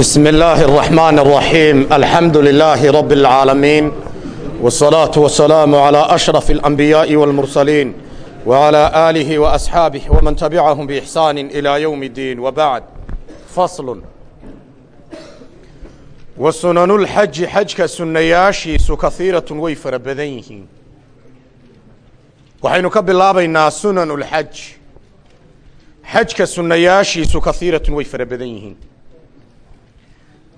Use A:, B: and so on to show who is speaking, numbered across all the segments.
A: بسم الله الرحمن الرحيم الحمد لله رب العالمين والصلاة والسلام على أشرف الأنبياء والمرسلين وعلى آله وأصحابه ومن تبعهم بإحسان إلى يوم الدين وبعد فصل وسنن الحج حجك سنياشيس كثيرة ويفر بدنه waxaynu ka bilaabaynaa sunan اlxaj xajka sunayaashiisu kaiiratun way fara badan yihiin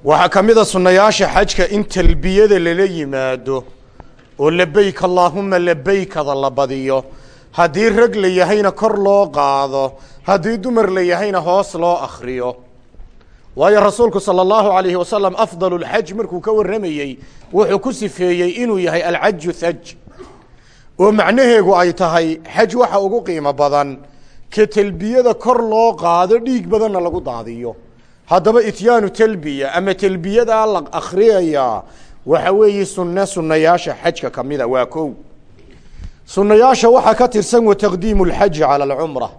A: waxaa ka mid a sunnayaasha xajka in talbiyada lala yimaado oo labeyk allaahuma labeykada la badiyo haddii rag la yahayna kor loo qaado haddii dumar la yahayna hoos loo akhriyo. Waayo rasuulku sala allahu calayhi wasalam afdalu lxaj markuu ka warramayey wuxuu ku sifeeyey inuu yahay alxaju thaj. Oo macnaheegu ay tahay xaj waxa ugu qiimo badan ka talbiyada kor loo qaado dhiig badanna lagu daadiyo haddaba ityaanu telbiya ama telbiyadaa la akhriyayaa waxa weeye sunne sunnayaasha xajka ka mida waa kow. Sunnayaasha waxaa ka tirsan wa taqdiimu lxaji cala alcumra.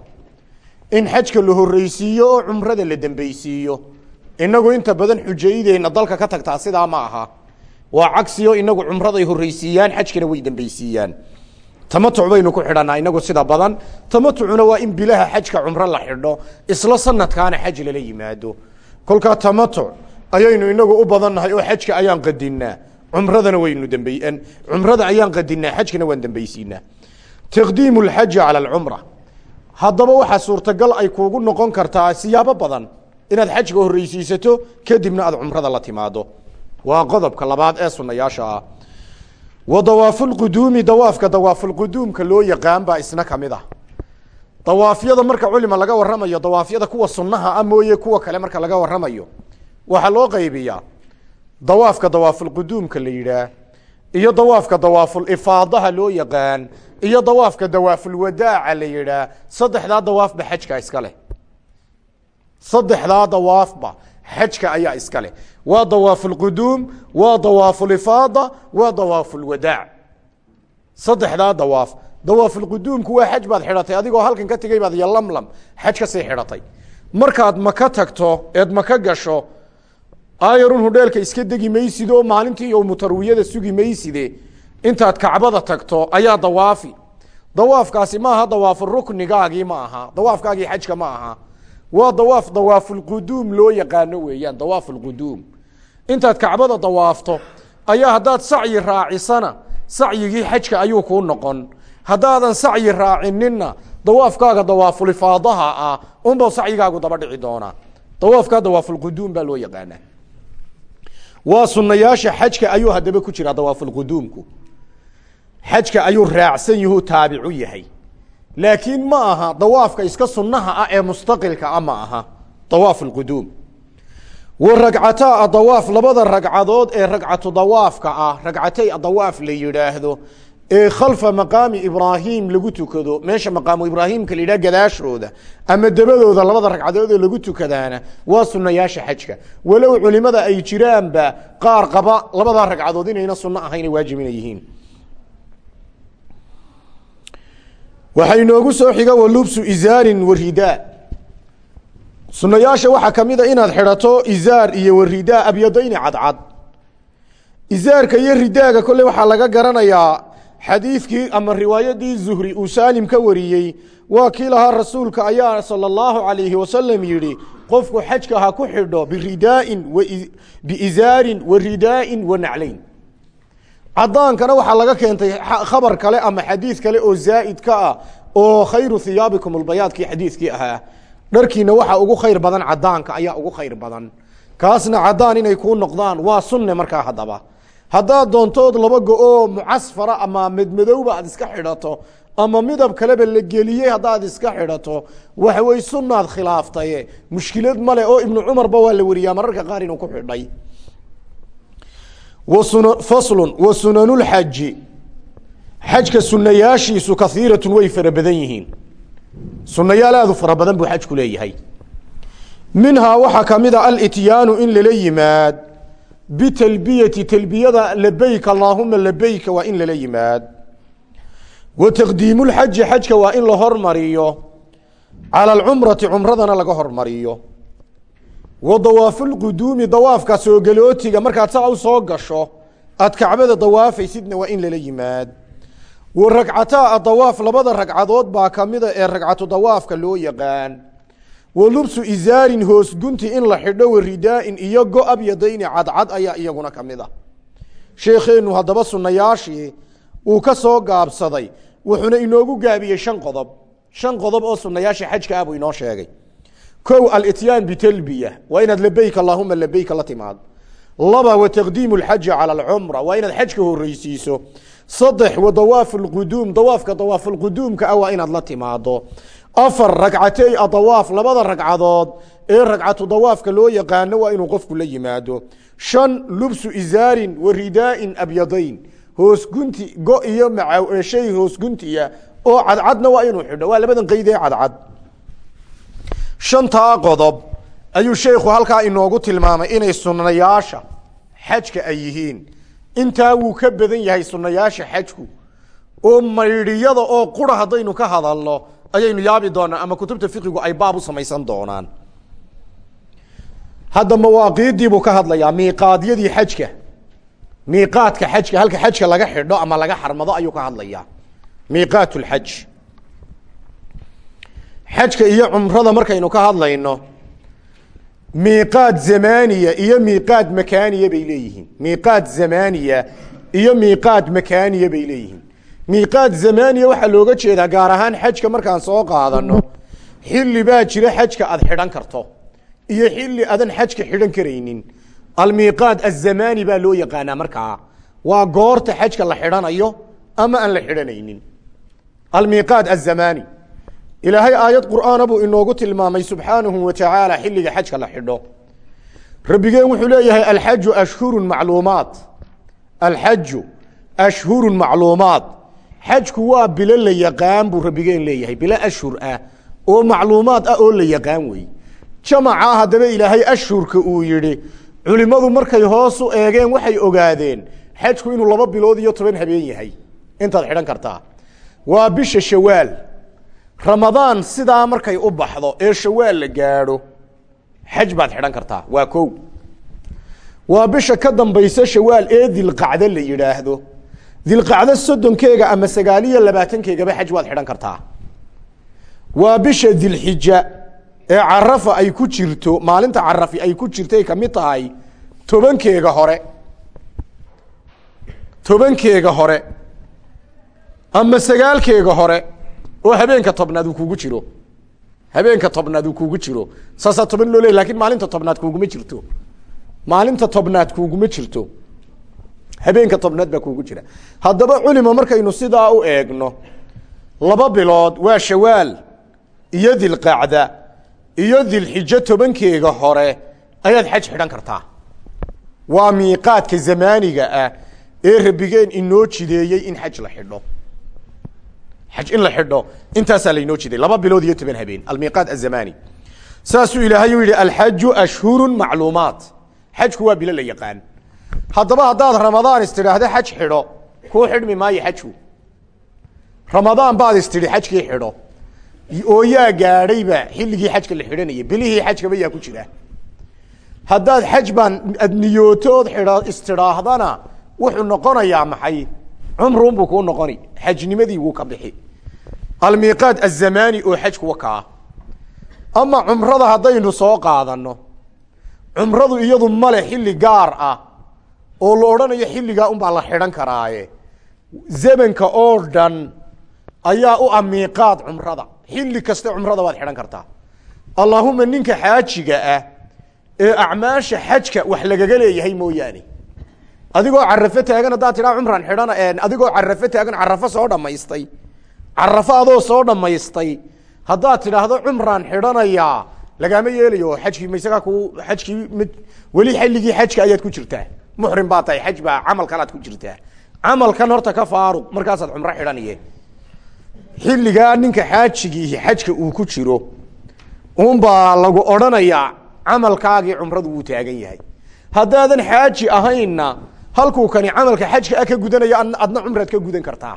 A: In xajka la horreysiiyo oo cumrada la dembeysiiyo inagu inta badan xujaydeenna dalka ka tagtaa sidaa ma aha. Waa cagsiyo inagu cumraday horreysiiyaan xajkana way dembeysiiyaan tamatuc baynu ku xidhanaa inagu sida badan. Tamatucuna waa in bilaha xajka cumro la xidho isla sanadkaana xaj lala yimaado kolkaa tamatuc ayaynu inagu u badannahay oo xajka ayaan qadinaa cumradana waynu dembey cumrada ayaan qadinaa xajkana waan dembeysiinaa taqdiimu lxaji cala alcumra haddaba waxaa suurtagal ay kuugu noqon kartaa siyaabo badan. Inaad xajka horreysiisato kadibna aad cumrada la timaado. Waa qodobka labaad ee sunayaasha ah wa dawaafulquduumi dawaafka dawaafulquduumka loo yaqaan baa isna ka mid ah dawaafyada marka culima laga warramayo dawaafyada kuwa sunnaha ah mooye kuwa kale marka laga warramayo. Waxaa loo qaybiyaa dawaafka dawaafulquduumka la yidhaah iyo dawaafka dawaafulifaadaha loo yaqaan iyo dawaafka dawaafulwadaaca la yidhaah. Saddexdaa dawaafba xajka iska leh. Saddexdaa dawaafba xajka ayaa iska leh. Waa dawaafulquduum waa dawaafulifaada waa dawaafulwadaac saddexdaa dawaaf dawaafulquduumku waa xaj baad xidhatay adigoo halkan ka tegey baad yolamlam xaj ka sii xidhatay. Markaad maka tagto eed maka gasho aayarun hudheelka iska degi maysid oo maalintii yowmu tarwiyada sugi mayside intaad kacbada tagto ayaa dawaafi. Dawaafkaasi maaha dawaafu ruknigaagii ma aha dawaafkaagii xajka ma aha. Waa dawaaf dawaafulquduum loo yaqaano weeyaan dawaafulquduum. Intaad kacbada dawaafto ayaa haddaad sacyi raacisana sacyigii xajka ayuu kuu noqon haddaadan sacyi raacininna dawaafkaaga dawaafulifaadaha ah unba sacyigaagu daba dhici doonaa. Dawaafkaa dawaafulquduum baa loo yaqaanaa waa sunayaasha xajka ayuu haddaba ku jiraa dawaafulquduumku. Xajka ayuu raacsan yahu taabicu yahay. Laakiin ma aha dawaafka iska sunnaha ah ee mustaqilka ah ma aha. Dawaaf wa ragcataa adawaaf labada ragcadood ee ragcatu dawaafka ah ragcatay adawaaf la yidhaahdo ee khalfa maqaami ibraahim lagu tukado. Meesha maqaamu ibraahimka la yidhah gadaashooda ama dabadooda labada ragcadood ee lagu tukadaana waa sunayaasha xajka. Walow culimada ay jiraanba qaar qaba labadaa ragcadood inayna sunno ahayna waajib inay yihiin. Waxaa inoogu soo xiga walubsu izaarin waridaa sunayaasha waxaa ka mid a inaad xidhato izaar iyo waridaa abyadayni cadcad. Izaarka iyo ridaaga kolley waxaa laga garanayaa xadiidkii ama riwaayadii zuhri uu saalim ka wariyey waa rasuulka ayaa sala allahu calayhi wasalam yidhi qofku xajka ha ku xidho biridaain biizaarin wa ridaain wa naclayn. Cadaankana waxaa laga keentay khabar kale ama xadiid kale oo zaa'id ka ah oo khayru hiyaabikum ulbayaadkii xadiidkii ahaa. Dharkiina waxaa ugu khayr badan cadaanka ayaa ugu khayr badan. Kaasna cadaan inay kuu noqdaan waa sunne markaa haddaba haddaad doontood laba go-oo mucasfara ama medmadowba aad iska xidhato ama midab kaleba la geliyey haddaad iska xidhato waxa wey sunnaad khilaaftaye mushkilad male oo ibnu cumarba waa la wariyaa mararka qaar inuu ku xidhay. Faslu wa sunanulxaji xajka sunayaashiisu kaiiratun way fara badan yihiin. Sunayaal aada u fara badan buu xajku leeyahay. Minhaa waxaa ka mid a alityaanu in lala yimaad bitalbiyati talbiyada labeyk allaahuma labeyka waa in lala yimaad wa taqdiimulxaji xajka waa in la hormariyo cala alcumrati cumradana laga hormariyo wa dawaafulquduumi dawaafka soo galootiga markaad saa u soo gasho aad kacbada dawaafaysidna waa in lala yimaad wa ragcataa adawaaf labada ragcadood baa kamida ee ragcatu dawaafka loo yaqaan wa lubsu isaarin hoos gunti in la xidho wa ridaa'in iyo go abyadayni cadcad ayaa iyaguna ka mid a sheekheennu haddaba sunnayaashii uu ka soo gaabsaday wuxuuna inoogu gaabiyey shan qodob. Shan qodob oo sunnayaasha xajka ah buu inoo sheegay. Kow alityaan bitalbiya. Waa inaad labeyk allaahuma labeyka la timaado laba wa taqdiimu alxaji cala alcumra waa inaad xajka horreysiiso saddex wa dawaafu lquduum dawaafka dawaafulquduumka ah waa inaad la timaado afar ragcatey adawaaf labada ragcadood ee ragcatu dawaafka loo yaqaano waa inuu qofku la yimaado. Shan lubsu isaarin wa ridaa'in abyadayn hoos gunti go iyo maca shay hoos guntiya oo cadcadna waa inuu xidho waa labadan qeyd ee cadcad. Shantaa qodob ayuu sheekhu halkaa inoogu tilmaamay inay sunnayaasha xajka ay yihiin. Intaa wuu ka badan yahay sunnayaasha xajku oo maydhiyada oo qura haddaynu ka hadalno ayaynu yaabi doonaa ama kutubta fiqigu ay baab u samaysan doonaan. Hadda mawaaqiiddii buu ka hadlayaa miiqaadyadii xajka. Miiqaadka xajka halka xajka laga xidho ama laga xarmado ayuu ka hadlayaa. Miiqaat lxaj xajka iyo cumrada markaynu ka hadlayno miiqaad zamaniya iyo miiqaad makaaniya bay leeyihiin. Miiqaad zamaniya iyo miiqaad makaaniya bay leeyihiin miiqaad zamaniya waxaa looga jeedaa gaar ahaan xajka markaan soo qaadano. Xilli baa jira xajka aad xidhan karto iyo xilli adan xajka xidhan karaynin. Almiiqaad azamani baa loo yaqaanaa markaa. Waa goorta xajka la xidhanayo ama aan la xidhanaynin. Almiiqaad azamani ilaahay aayad qur'aana buu inoogu tilmaamay subxaanahu wa tacaala xilliga xajka la xidho. Rabbigeen wuxuu leeyahay alxaju ashhurun macluumaat. Alxaju ashhurun macluumaat xajku waa bilo la yaqaan buu rabbigeen leeyahay bilo ashhur ah oo macluumaad ah oo la yaqaan wey jamacaa haddaba ilaahay ashhurka uu yidhi culimmadu markay hoos u eegeen waxay ogaadeen xajku inuu laba bilood iyo toban habeen yahay. Intaad xidhan kartaa. Waa bisha shawaal. Ramadaan sidaa markay u baxdo ee shawaal la gaadho xaj baad xidhan kartaa. Waa kow waa bisha ka dambaysa shawaal ee dilqacdo la yidhaahdo dilqacdo soddonkeega ama sagaaliyo labaatankeegaba xaj waad xidhan kartaa. Waa bisha dilxija ee carafa ay ku jirto maalinta carafi ay ku jirtay ka mid tahay tobankeega hore. Tobankeega hore ama sagaalkeega hore oo habeenka tobnaad uu kugu jiro. Habeenka tobnaad uu kugu jiro. Saasaa toban loo leey laakiin maalinta tobnaad kuuguma jirto. Maalinta tobnaad kuuguma jirto habeenka tobnaad baa kuugu jira. Haddaba culima markaynu sidaa u eegno laba bilood waa shawaal iyo dilqacda iyo dilxijo tobankeega hore ayaad xaj xidhan kartaa. Waa miiqaadka zamaaniga ah ee rabbigeen inoo jideeyey in xaj la xidho. Xaj in la xidho intaasaa laynoo jiday laba bilood iyo toban habeen almiiqaat azamani saasuu ilaahay u yidhi alxaju ashhuru macluumaat. Xajku waa bilo la yaqaan haddaba haddaad ramadaan istidhaahdo xaj xidho. Kuu xidhmi maayo xajku ramadaan baad istidhi xajkii xidho. Oo yaa gaadhayba xilligii xajka la xidhanayay bilihii xajkaba yaa ku jira. Haddaad xaj baan ad niyootood xidha istidhaahdana wuxuu noqonayaa maxay? Cumruunbuu kuu noqoni xajnimadii wuu ka bixi. Almiiqaat azamani oo xajku wakaa ama cumrada haddaynu soo qaadano cumradu iyadu male xilli gaar ah oo la odhanayo xilligaa unbaa la xidhan karaaye. Zamanka oo dhan ayaa u ah miiqaad cumrada. Xilli kasta cumrada waad xidhan kartaa. Allaahuma ninka xaajiga ah ee acmaasha xajka wax lagaga leeyahay mooyaane. Adigoo carafo taagan haddaad tidhaa cumran xidhana adigoo carafo taagan carafo soo dhammaystay. Carafo adoo soo dhammaystay. Haddaad tidhaahdo cumraan xidhanayaa. Lagaama yeelayo xajkii maisagaa ku xajkii weli xilligii xajka ayaad ku jirtaa muxrim baa tahay xaj baa camal kalaad ku jirtaa. Camalkan horta ka faaruq markaasaad cumro xidhanaye xilligaa ninka xaajigiihi xajka uu ku jiro unbaa lagu odhanayaa camalkaagii cumradu wuu taagan yahay. Haddaadan xaaji ahaynna halkuu kani camalka xajka ah ka gudanaya adna cumraad ka gudan kartaa.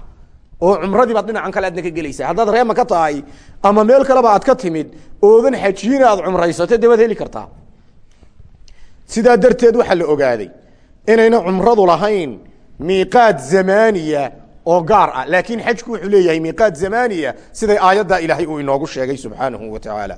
A: Oo cumradii baad dhinacan kale adna ka gelaysaa. Haddaad reema ka tahay ama meel kaleba aad ka timid oodan xajiyin aad cumraysato dee waad heli kartaa. Sidaa darteed waxaa la ogaaday inayna cumradu lahayn miiqaad zamaaniya oo gaar ah. Laakiin xajku wuxuu leeyahay miiqaad zamaaniya siday aayaddaa ilaahay uu inoogu sheegay subxaanahu wa tacaala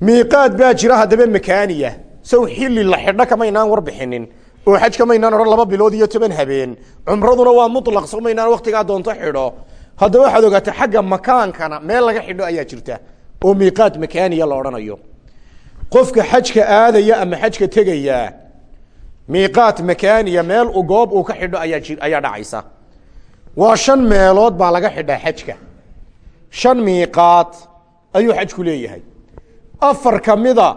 A: miiqaad baa jira haddaba makaaniya. Sow xilli la xidho kamaynaan warbixinin oo xaj kamaynaan odhan laba bilood iyo toban habeen. Cumraduna waa mutlaq so maynaan waktigaa doonto xidho. Haddaba waxaad ogaata xagga makaankana meel laga xidho ayaa jirta oo miiqaad makaaniya la odhanayo. Qofka xajka aadaya ama xajka tegaya miiqaat makaaniya meel goob uu ka xidho ayaa ji ayaa dhacaysa. Waa shan meelood baa laga xidhaa xajka. Shan miiqaat ayuu xajku leeyahay. Afar kamida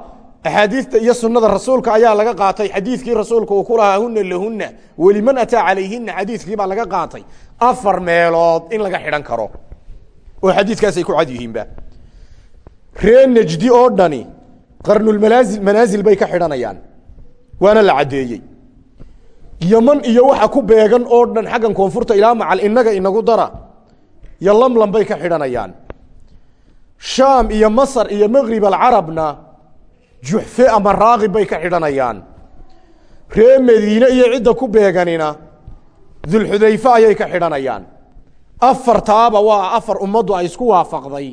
A: axaadiista iyo sunada rasuulka ayaa laga qaatay. Xadiidkii rasuulka uu ku lahaa huna lahuna weliman ataa calayhina xadiidkii baa laga qaatay. Afar meelood in laga xidhan karo. Oo xadiidkaasay ku cad yihiinba ree nejdi oo dhani qarnulmanaasil manaasil bay ka xidhanayaan waana la caddeeyey. Yaman iyo waxa ku beegan oo dhan xaggan koonfurta ilaa macal inaga inagu dara iyo lamlam bay ka xidhanayaan. Shaam iyo masar iyo magrib alcarabna juxfe ama raaqib bay ka xidhanayaan. Ree madiine iyo cidda ku beeganina dulxudayfe ayay ka xidhanayaan. Afartaaba waa afar ummaddu ay isku waafaqday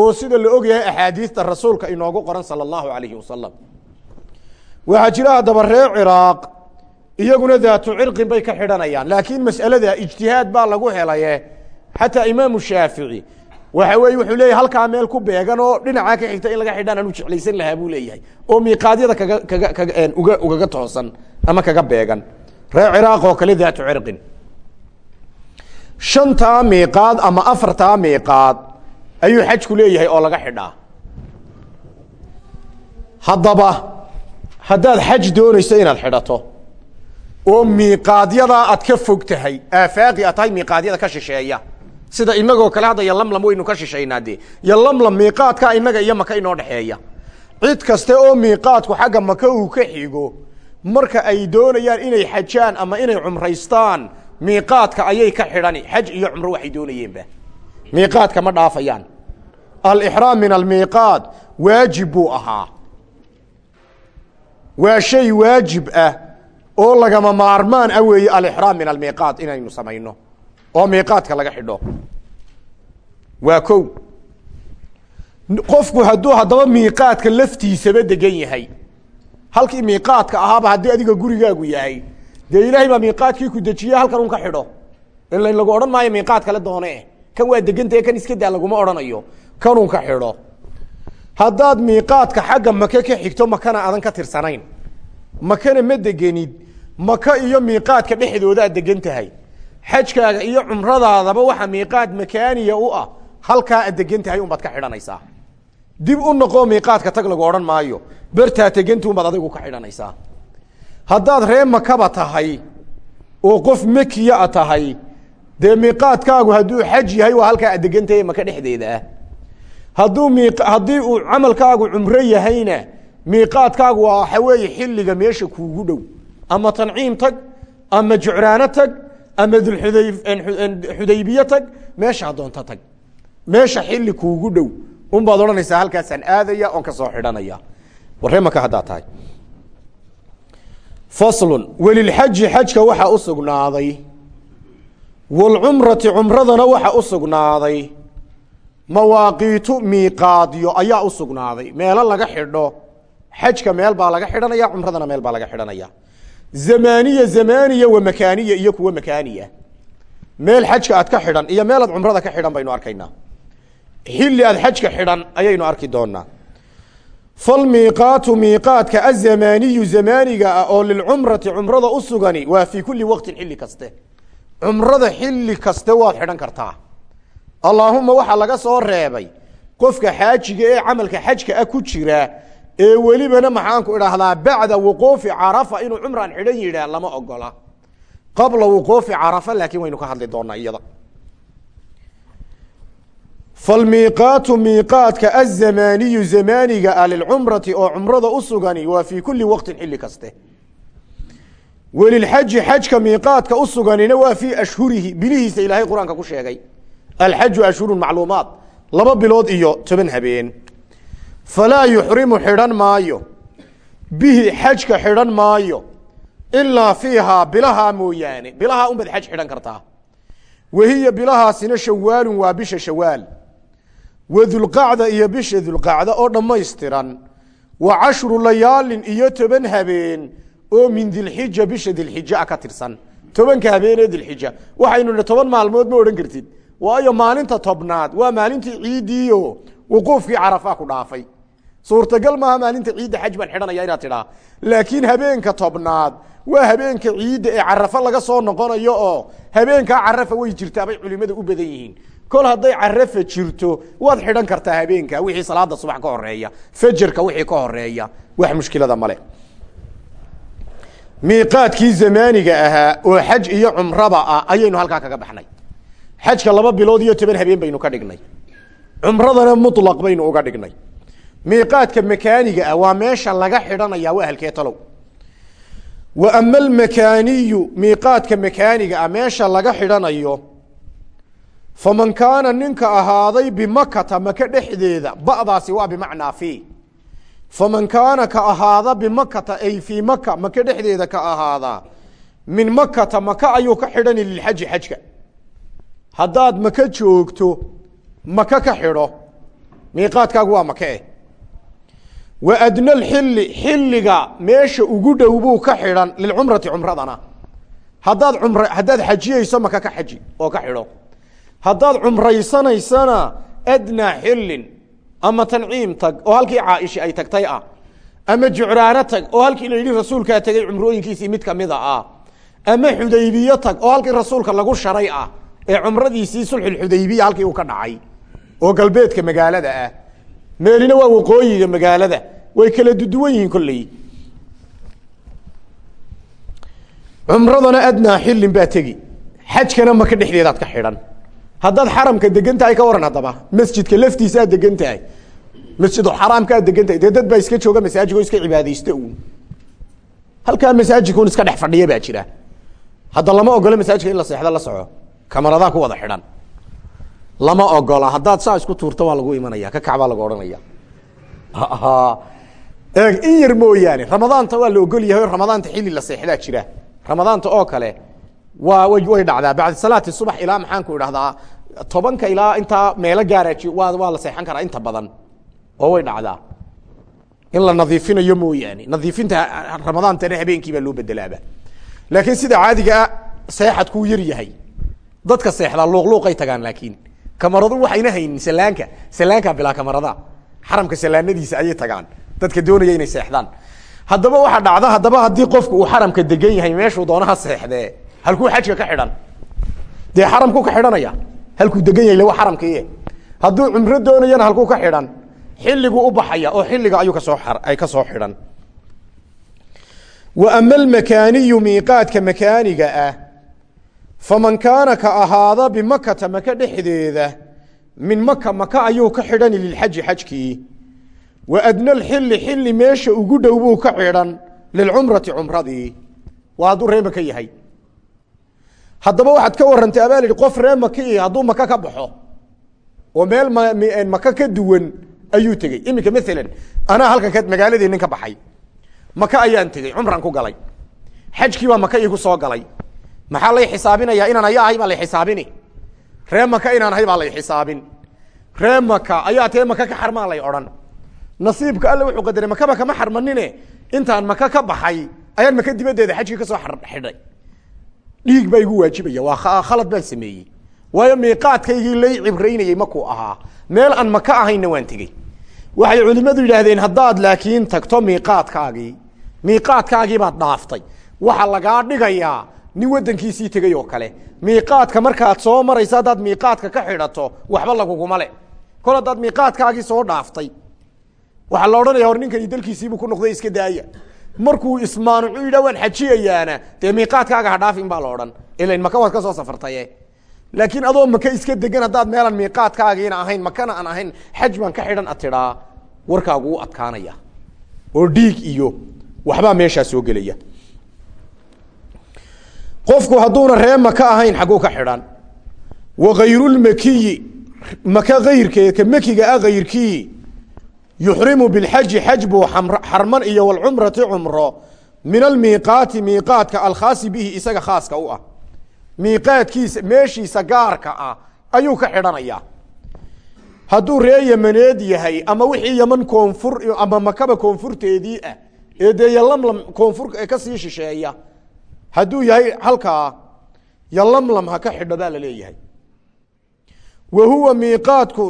A: oo sida la ogyahay axaadiista rasuulka inoogu qoran sala allahu calayhi wasalam waxaa jira haddaba ree ciraaq iyaguna daatu cirqin bay ka xidhanayaan. Laakiin mas'alada ijtihaad baa lagu helaye xataa imaamu shaafici. Waxa weye wuxuu leeyahy halkaa meel ku beegan oo dhinacaa ka xigta in laga xidhaan anu jeclaysan lahaa buu leeyahay. Oo miiqaadyada kaga kaga uga ugaga toosan ama kaga beegan. Ree ciraaq oo kale daatu cirqin. Shantaa miiqaad ama afartaa miiqaad ayuu xajku leeyahay oo laga xidhaa. Haddaba haddaad xaj doonayso inaad xidhato. Oo miiqaadyadaa aad ka fog tahay. Aafaaqi aad tahay miiqaadyada ka shisheeya. Sida inagoo kale hadda yolamlam waynu ka shishaynaa dee yolamlam miiqaadka inaga iyo maka inoo dhexeeya. Cid kaste oo miiqaadku xagga maka uu ka xigo marka ay doonayaan inay xajaan ama inay cumraystaan miiqaadka ayay ka xidhani. Xaj iyo cumro waxay doonayeenba miiqaadka ma dhaafayaan. Alixraam min almiiqaad waajib buu ahaa waa shay waajib ah oo lagama maarmaan ah weeye alixraam min almiiqaad inaynu samayno oo miiqaadka laga xidho. Waa ko qofku hadduu haddaba miiqaadka laftiisaba degan yahay halkii miiqaadka ahaaba haddii adiga gurigaagu yahay dee ilaahay baa miiqaadkii ku dejiye halkan un ka xidho? Ila lagu odhan maayo miiqaad kale doone kan waa degantahe kan iska daa laguma odhanayo kanun ka xidho haddaad miiqaadka xagga maka ka xigto makana aadan ka tirsanayn. Makana ma degenid. Maka iyo miiqaadka dhexdoodaad degan tahay. Xajkaaga iyo cumradaadaba waxa miiqaad makaaniya u ah halkaa aad degan tahay unbaad ka xidhanaysaa. Dib u noqo miiqaadka tag lagu odhan maayo bertaa teganta unbaad adigu ka xidhanaysaa. Haddaad ree makaba tahay oo qof mekiya a tahay dee miiqaadkaagu hadduu xaj yahay waa halkaa aad degan tahay maka dhexdeeda. ah haddii uu camalkaagu cumro yahayna miiqaadkaagu waxa weeye xilliga meesha kuugu dhow. Ama tanciim tag ama jucraano tag ama xudaybiye tag meeshaa doonto tag. Meesha xilli kuugu dhow. Unbaad odhanaysaa halkaasaan aadaya oon ka soo xidhanaya. Warree maka haddaa tahay. Faslun welilxaji xajka waxaa u sugnaaday. Walcumrati cumradana waxa u sugnaaday mawaaqiitu miiqaadyo ayaa u sugnaaday. Meelo laga xidho. Xajka meel baa laga xidhanaya cumradana meel baa laga xidhanaya. Zamaaniya zamaaniya wa makaaniya iyo kuwa makaaniya. Meel xajka aad ka xidhan iyo meelaad cumrada ka xidhan baynu arkaynaa xilli aad xajka xidhan ayaynu arki doonaa. Falmiiqaatu miiqaadka azamaaniyu zamaaniga ah oo lilcumrati cumrada u sugani waa fii kulli waqtin xilli kaste. Cumrada xilli kaste waad xidhan kartaa allaahuma waxaa laga soo reebay qofka xaajiga ee camalka xajka ah ku jira ee welibana maxaanku idhaahdaa bacda wuquufi carafa inuu cumran xidhan yidhaah lama ogola qabla wuquufi carafa laakiin waynu ka hadli doonaa iyada. Falmiiqaatu miiqaadka azamaaniyu zamaaniga ah lilcumrati oo cumrada u sugani waa fii kulli waqtin xilli kaste. Welilxaji xajka miiqaadka u suganina waa fii ashhurihi bilihiisa ilaahay qur'aanka ku sheegay alxaju ashhurun macluumaat laba bilood iyo toban habeen falaa yuxrimu xidhan maayo bihi xajka xidhan maayo ilaa fiihaa bilahaa mooyaane bilahaa unbaad xaj xidhan kartaa wahiya bilahaasina shawaalun waa bisha shawaal wa dulqacda iyo bisha dulqacda oo dhammaystiran wa cashru layaalin iyo toban habeen oo min dilxija bisha dilxija ka tirsan tobanka habeen ee dilxija waxaynu nihi toban maalmood ma odhan kartid waayo maalinta tobnaad waa maalintii ciiddiio wuquufkii carafaa ku dhaafay. Suurtagal maaha maalinta ciidda xaj baan xidhanaya inaad tidhaa. Laakiin habeenka tobnaad waa habeenka ciidda ee carafa laga soo noqonayo oo habeenkaa carafa way jirtaa bay culimada u badan yihiin. Kol hadday carafa jirto waad xidhan kartaa habeenka wixii salaada subax ka horreeya fajarka wixii ka horreeya wax mushkilada male miiqaadkii zamaaniga ahaa oo xaj iyo cumraba ah ayaynu halkaa kaga baxnay xajka laba bilood iyo toban habeen baynu ka dhignay. Cumradana mulaq baynu uga dhignay. Miiqaadka makaaniga ah waa meesha laga xidhanaya waa halkee talow. Wa ama almakaaniyu miiqaadka makaaniga ah meesha laga xidhanayo faman kaana ninka ahaaday bimakata maka dhexdeeda ba'daasi waa bimacnaa fi. Faman kaana ka ahaada bimakata ay fii maka maka dhexdeeda ka ahaadaa min makata maka ayuu ka xidhani lilxaji xajka haddaad maka joogto maka ka xidho. Miiqaadkaagu waa make. Eh wa adna alxilli xilliga meesha ugu dhow buu ka xidhan lilcumrati cumradana. Haddaad cumr haddaad xajiyeyso maka ka xaji oo ka xidho. Haddaad cumraysanaysana adnaa xillin ama tanciim tag oo halkii caaisha ay tagtay ah ama jucraano tag oo halkii la yidhi rasuulkaa tegay cumrooyinkiisii mid kamida ah ama xudaybiyo tag oo halkii rasuulka lagu sharay ah ee cumradiisii sulxulxudaybiya halkii uu ka dhacay oo galbeedka magaalada ah meelina waa waqooyiga magaalada way kala duduwan yihiin kolley. Cumradana adnaa xillin baa tegi. Xajkana maka dhexdeedaad ka xidhan. Haddaad xaramka degan ka waran haddaba. Masjidka laftiisaad degan tahay masjidulxaraamkaad degan dad baa iska jooga masaajig oo iska cibaadaysta uun. Halkaa masaajidkuun iska dhex fadhiya jira. Hadda lama ogolo masaajidka in la seexdo la soco kamaradaa ku wada xidhan. Lama ogola. Haddaad saa isku tuurto waa lagu imanaya. Ka kacbaa lagu odhanaya. Eeg in yar mooyaane. Ramadaanta waa la ogol yahay o ramadaanta xilli la seexdaa jira. Ramadaanta oo kale waa way dhacdaa. Bacda salaati subax ilaa maxaan ku idhahdaa tobanka ilaa intaa meelo gaaraji waa waa la seexan karaa inta badan. Oo way dhacdaa. In la nadiifinayo mooyaane. Nadiifinta ramadaantana habeenkii baa loo bedelaaba laakiin sida caadigaa seexadkuu yar yahay dadka seexdaa luuqluuqay tagaan laakiin kamaradu waxayna haynin salaanka salaankaa bilaa kamarada. Xaramka salaanadiisa ayay tagaan. Dadka doonaya inay seexdaan. Haddaba waxaa dhacda haddaba haddii qofku uu xaramka degan yahay meeshuu doonaha seexdee halkuu xajka ka xidhan. Dee xaramku ka xidhanaya? Halkuu degan yahay waa xaramkii hadduu cumro doonayana halkuu ka xidhan. Xilliguu u baxaya oo xilliga ayuu ka soo ay ka soo xidhan. Wa ama almakaaniyu miiqaadka makaaniga ah faman kaana ka ahaada bimakata maka dhexdeeda min maka maka ayuu ka xidhani lilxaji xajkii. Wa adna alxilli xilli meesha ugu dhow buu ka xidhan lilcumrati cumradii. Waa hadduu ree maka yahay. Haddaba waxaad ka warantay abaa la yihi qof ree hadduu maka ka baxo oo meel maka ka duwan ayuu tegey. Iminka maalan anaa halkan ka magaaladeennin ka baxay. Maka ayaan tegey cumran ku galay. Xajkii baa maka igu soo galay maxaa lay xisaabinayaa inaan aya ahay baa lay xisaabini? Ree maka inaan ahay baa lay xisaabin. Ree maka ayaa tee maka ka xarmaa lay odhan. Nasiibka alle wuxuu qadaray makaba kama xarmanine. Intaan maka ka baxay ayaan maka dibaddeeda xajkii ka soo xidhay. Dhiig baa igu waajibaya waa khalad baan sameeyey. Waayo miiqaadkaygii lay cibraynayey makuu ahaa. Meel aan maka ahayna waan tegey. Waxay culimmadu yidhaahdeen haddaad laakiin tagto miiqaadkaagii miiqaadkaagii baad dhaaftay. Waxaa lagaa dhigayaa nin waddankiisii tegey oo kale. Miiqaadka markaad soo maraysa haddaad miiqaadka ka xidhato waxba laguguma le kol haddaad miiqaadkaagii soo dhaaftay waxaa la odhanaya hor ninkani dalkiisiibuu ku noqday iska daaya. Markuu ismaanucu yidha waan xajiyayaana dee miiqaadkaaga ha baa la odhan. Ilan maka waad ka soo safartaye. Laakiin adoo maka iska degan haddaad meelan miiqaadkaagiina ahayn makana aan ahayn xaj baan ka xidhan ad tidhaa warkaagu u adkaanaya oo dhiig iyo waxbaa meeshaa soo gelaya qofku hadduuna ree maka ahayn xagguu ka xidhan. Wa kayrulmakiyi maka kayrkeed ka mekiga ah kayrkii yuxrimu bilxaji xaj buu xarman iyo walcumrati cumro. Min almiiqaati miiqaadka alkhaasi bihi isaga khaaska u ah. Miiqaadkiisa meeshiisa gaarka ah ayuu ka xidhanayaa hadduu ree yemaneed yahay ama wixii yeman koonfur ama makaba koonfurteedii ah ee dee yolamlam koonfur ka sii shisheeya hadduu yahay halkaa yolamlam ha ka xidho baa la leeyahay. Wa huwa miiqaadku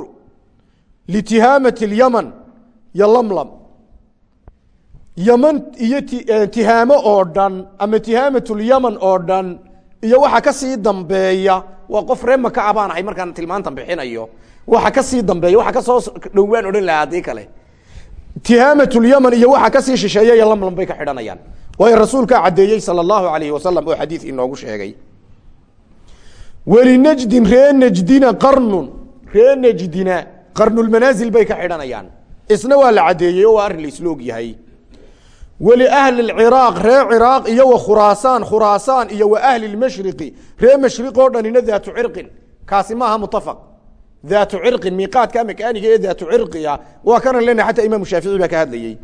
A: litihaamati اlyaman yolamlam yaman iyo tihaamo oo dhan ama tihaamatulyaman oo dhan iyo waxa ka sii dambeeya waa qof ree maka a baan ahay markaan tilmaantan bixinayo. Waxa ka sii dambeeya waxa ka soo dhowaan odhan lahaa haddii kale. Tihaamatulyaman iyo waxa ka sii shisheeya iyo lamlam bay ka xidhanayaan waayo rasuulkaa caddeeyey sala allahu alayhi wasalam oo xadiid inoogu sheegay. Welinajdin ree najdina qarnun ree najdina qarnulmanaasil bay ka xidhanayaan. Isna waa la caddeeyey oo arrin la isla og yahay. Weli ahli lciraaq ree ciraaq iyo wa khuraasaan khuraasaan iyo wa ahli lmashriqi ree mashriq oo dhanina daatu cirqin. Kaasi maaha mutafaq daatu cirqin miiqaadka makaaniga ee daatu cirqiga waa kanan lena xataa imaamu shaafici baa ka hadlayey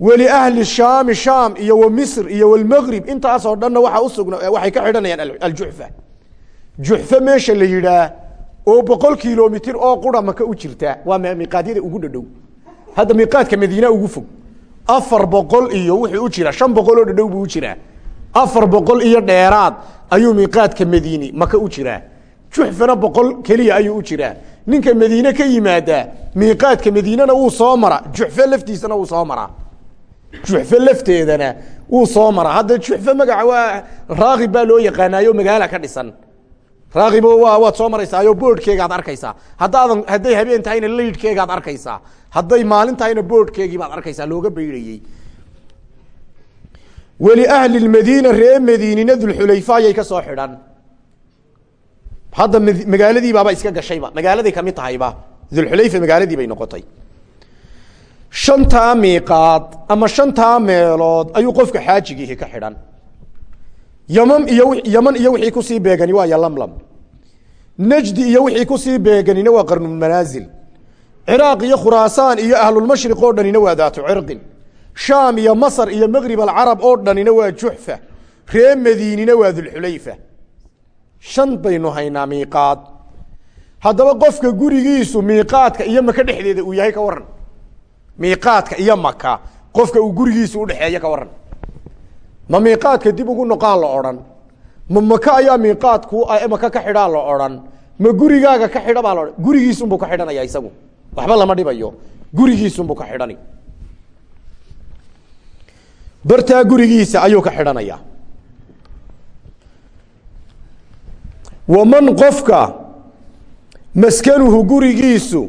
A: weli ahli shaami shaam iyo wa misr iyo walmagrib intaasoo dhanna waxaa usugna waxay ka xidhanayaan aljuxfa juxfe meesha la yidhaah oo boqol kilomitir oo qura maka u jirta waa miiqaadyada ugu dhadhow. Hadda miiqaadka madiina ugu fog. Afar boqol iyo wuxuu u jiraa shan boqol oo dhadhow buu u jiraa. Afar boqol iyo dheeraad ayuu miiqaadka madiini maka u jiraa. Juxfana boqol keliya ayuu u jiraa. Ninka madiine ka yimaadaa miiqaadka madiinena wuu soo mara juxfe laftiisana wuu soo maraa juxfe lafteedana wuu soo maraa. Hadda juxfe magaca waa raakib baa loo yaqaanaayo magaala ka dhisan. Raakibo waa waad soo maraysaayo boodhkeegaad arkaysaa. Haddaadan hadday habeen tahayna laydhkeegaad arkaysaa. Hadday maalin tahayna boodhkeegii baad arkaysaa looga baydhayey weli ahli madiina ree madiinina dulxulayfa ayay ka soo xidhan. Hadda magaaladii baaba iska gashayba magaaladay ka mid tahayba dulxulayfa magaaladii bay noqotay shantaa miiqaad ama shantaa meelood ayuu qofka xaajigiihi ka xidhan. Yaman iyo yaman iyo wixii ku sii beegani waa yalamlam. Najdi iyo wixii ku sii beeganina waa qarnulmanaasil ciraaq iyo khuraasaan iyo ahlulmashriq oo dhanina waa daatu cirqin. Shaam iyo masr iyo magrib alcarab oo dhanina waa juxfa. Ree madiinina waa dulxulayfa shan baynu haynaa miiqaad. Haddaba qofka gurigiisu miiqaadka iyo maka dhexdeeda uu yahay ka waran miiqaadka iyo maka qofka uu gurigiisu udhexeeya ka waran ma miiqaadka dib ugu noqaan la odhan. Ma maka ayaa miiqaadku maka ka xidhaa la odhan. Ma gurigaaga ka xidha baa la odhan. Gurigiisunbuu ka xidhanaya isagu. Waxba lama dhibayo. Gurigiisunbuu ka xidhani. Bartaa gurigiisa ayuu ka xidhanaya. Waman qofka maskanuhu gurigiisu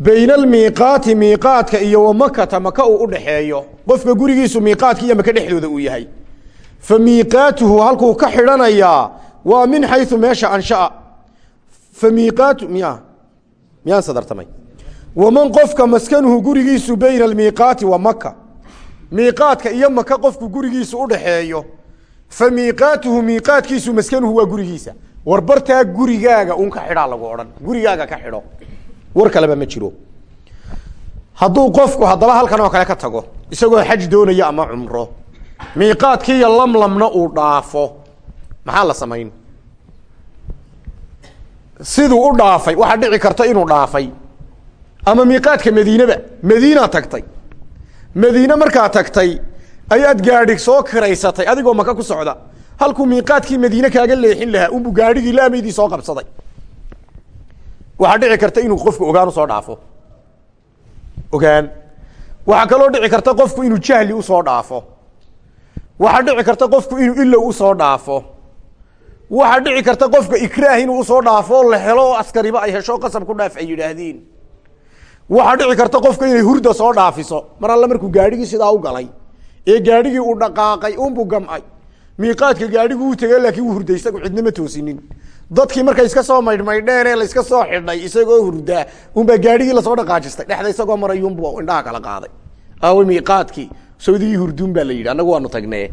A: bayna almiiqaati miiqaadka iyo wamakata maka uu udhaxeeyo qofka gurigiisu miiqaadka iyo maka dhexdooda uu yahay. Fa miiqaatuhu halkuu ka xidhanayaa waa min xayu meesha anshaa. Fa miiqaatu miya miyaan sadartamay? Waman qofka maskanuhu gurigiisu bayna almiiqaati wa maka miiqaadka iyo maka qofku gurigiisu udhaxeeyo fa miiqaatuhu miiqaadkiisu maskanuhu waa gurigiisa. War bartaa gurigaaga un ka xidhaa odhan. Gurigaaga ka xidho war kaleba ma jiro. Hadduu qofku haddaba halkan oo kale ka tago isagoo xaj doonaya ama cumro miiqaadkii lamlamna uu dhaafo maxaa la samayn? Siduu u dhaafay waxaa dhici karta inuu dhaafay. Ama miiqaadka madiineba madiinaa tagtay. Madiine markaa tagtay ayaad gaadhi soo kiraysatay adigoo maka ku socda. Halkuu miiqaadkii madiine kaaga leexin lahaa unbu gaadhigii laamaydii soo qabsaday waxaa dhici karta inuu qofku ogaan u soo dhaafo. Ogaan. Waxaa kaloo dhici karta qofku inuu jahli u soo dhaafo. Waxaa dhici karta qofku inuu ilow u soo dhaafo. Waxaa dhici karta qofka ikraah inuu u soo dhaafo la helo oo askariba ay hesho qasab ku dhaaf ay yidhaahdeen. Waxaa dhici karta qofka inay hurda soo dhaafiso. Mar alle markuu gaadhigii sidaa u galay ee gaadhigii uu dhaqaaqay unbu gamcay miiqaadka gaadhigu u tegey laakiin wuu hurday isagu cidnama toosinin. Dadkii markay iska soo maydhmaydheen ee layska soo xidhay isagoo hurdaa. Unbaa gaadhigii la soo dhaqaajistay. Dhexda isagoo marayunbu indhaha kala qaaday. Aawe miiqaadkii sawdigii hurduun baa la yidhi annagu waanu tagnee.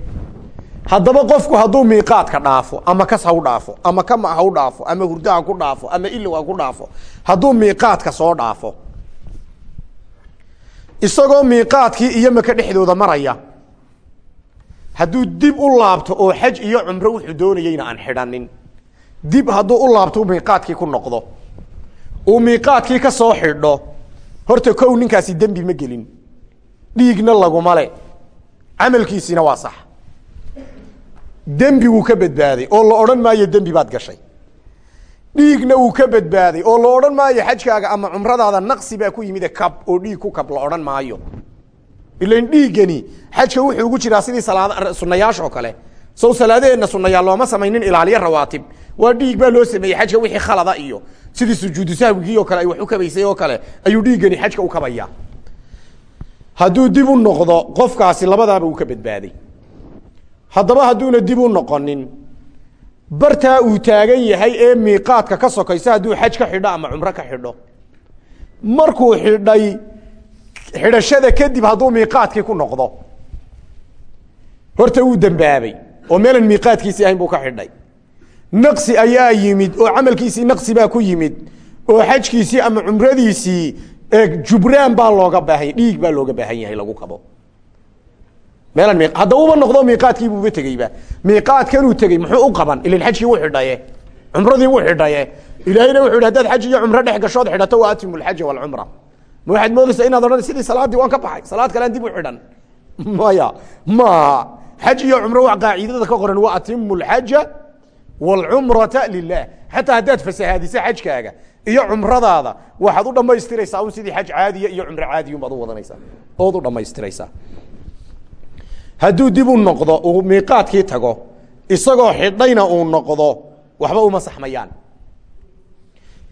A: Haddaba qofku hadduu miiqaadka dhaafo ama kas ha u dhaafo ama kama ha u dhaafo ama hurdo ku dhaafo ama ilow ku dhaafo hadduu miiqaadka soo dhaafo isagoo miiqaadkii iyo maka dhexdooda maraya hadduu dib u laabto oo xaj iyo cumro wuxuu doonayeyna aan xidhanin dib hadduu u laabto miiqaadkii ku noqdo. Uu miiqaadkii ka soo xidho horta kow ninkaasi dembi ma gelin. Dhiigna laguma le camalkiisiina waa sax. Dembi wuu ka badbaaday oo la odhan maayo dembi baad gashay. Dhiigna wuu ka badbaaday oo la odhan maayo xajkaaga ama cumradaada naqsi baa ku yimide kab oo dhiig ku kab la odhan maayo ilan dhiiggani xajka wuxuu ugu jiraa sidii sunayaashoo kale. Sow salaadaheenna sunayaal looma samaynin ilaaliyo rawaatib. Waa dhiig baa loo sameeyey xajka wixii khalada iyo sidii sujuudu sahwigii oo kale ay wax u kabaysay oo kale ayuu dhiiggani xajka u kabaya. Hadduu dib u noqdo qofkaasi labadaaba uu ka badbaaday. Haddaba hadduuna dib u noqonin bartaa uu taagan yahay ee miiqaadka ka sokaysa hadduu xaj ka xidho ama cumro ka xidho. Markuu xidhay xidhashada kadib hadduu miiqaadkii ku noqdo. Horta wuu dembaabay oo meelan miiqaadkiisii ahayn buu ka xidhay. Naqsi ayaa yimid oo camalkiisii naqsi baa ku yimid oo xajkiisii ama cumradiisii jubraan baa looga baahan dhiig baa looga baahan yahay lagu kabo meelan mi hadda uba noqdo miiqaadkii buuba tegeyba miiqaadkanuu tegey muxuu u qaban? Ilan xajkii wuu xidhaye cumradii wuu xidhaye. Ilaahayna wuxu yidhi hadaad xaj iyo cumro dhex gashood xidhato wa atimu lxaja walcumra ma waxaad moodaysaa inaad odhan sidii salaaddii waan ka baxay salaad kalean dib u xidhan maya maaha xaj iyo cumro wax qaacidada ka qoran wa atimu lxaja wlcumrata lilah xataa haddaad fasahaadiso xajkaaga iyo cumradaada waxaad u dhamaystiraysaa un sidii xaj caadiya iyo cumro caadiyun baad u wadanaysaa. Ood u dhamaystiraysaa hadduu dib u noqdo uu miiqaadkii tago isagoo xidhayna uu noqdo waxba uma saxmayaan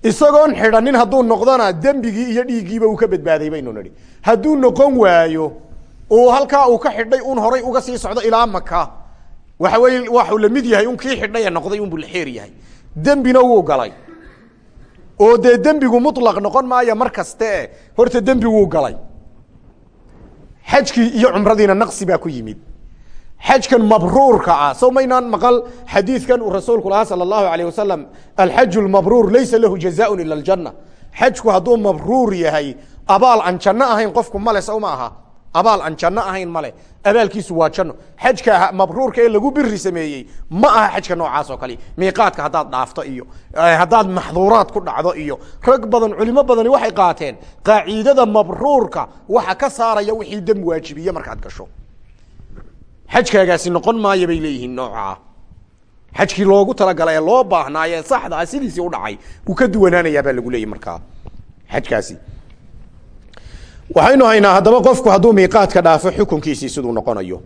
A: isagoon xidhanin hadduu noqdona dembigii iyo dhiiggiiba uu ka badbaaday baynu nihi hadduu noqon waayo uu halkaa uu ka xidhay un horay uga sii socdo ilaa maka waxa weye waxuu la mid yahay un kii xidhay ee noqday unbuu la yahay. Dembina wuu galay. Oo dee dembigu mutlaq noqon maayo mar kaste horta dembi wuu galay. Xajkii iyo cumradiina naqsi baa ku yimid xajkan mabruurka ah. Sow maynaan maqal xadiidkan uu rasuulku lahaa sala allahu alayh wasalam alxaju lmabruur laysa lahu jazaaun ila aljanna. Xajku hadduu mabruur yahay abaal aan janno ahayn qofku male sow ma aha. Abaal aan janno ahayn male abaalkiisu waa janno. Xajka mabruurka ee lagu biri sameeyey ma aha xajka noocaas oo kale. Miiqaadka haddaad dhaafto iyo haddaad maxduuraad ku dhacdo iyo rag badan culimo badani waxay qaateen qaaciidada mabruurka waxa ka saaraya wixii dam waajibiye markaad gasho xajkaagaasi noqon maayo bay leeyihiin noocaa xajkii loogu talagalay ee loo baahnaaye saxda ah sidiisii u dhacay wuu ka duwanaanayaa baa lagu leeyahy markaa. Xajkaasi waxaynu haynaa haddaba qofku hadduu miiqaadka dhaafo xukunkiisii siduu noqonayo.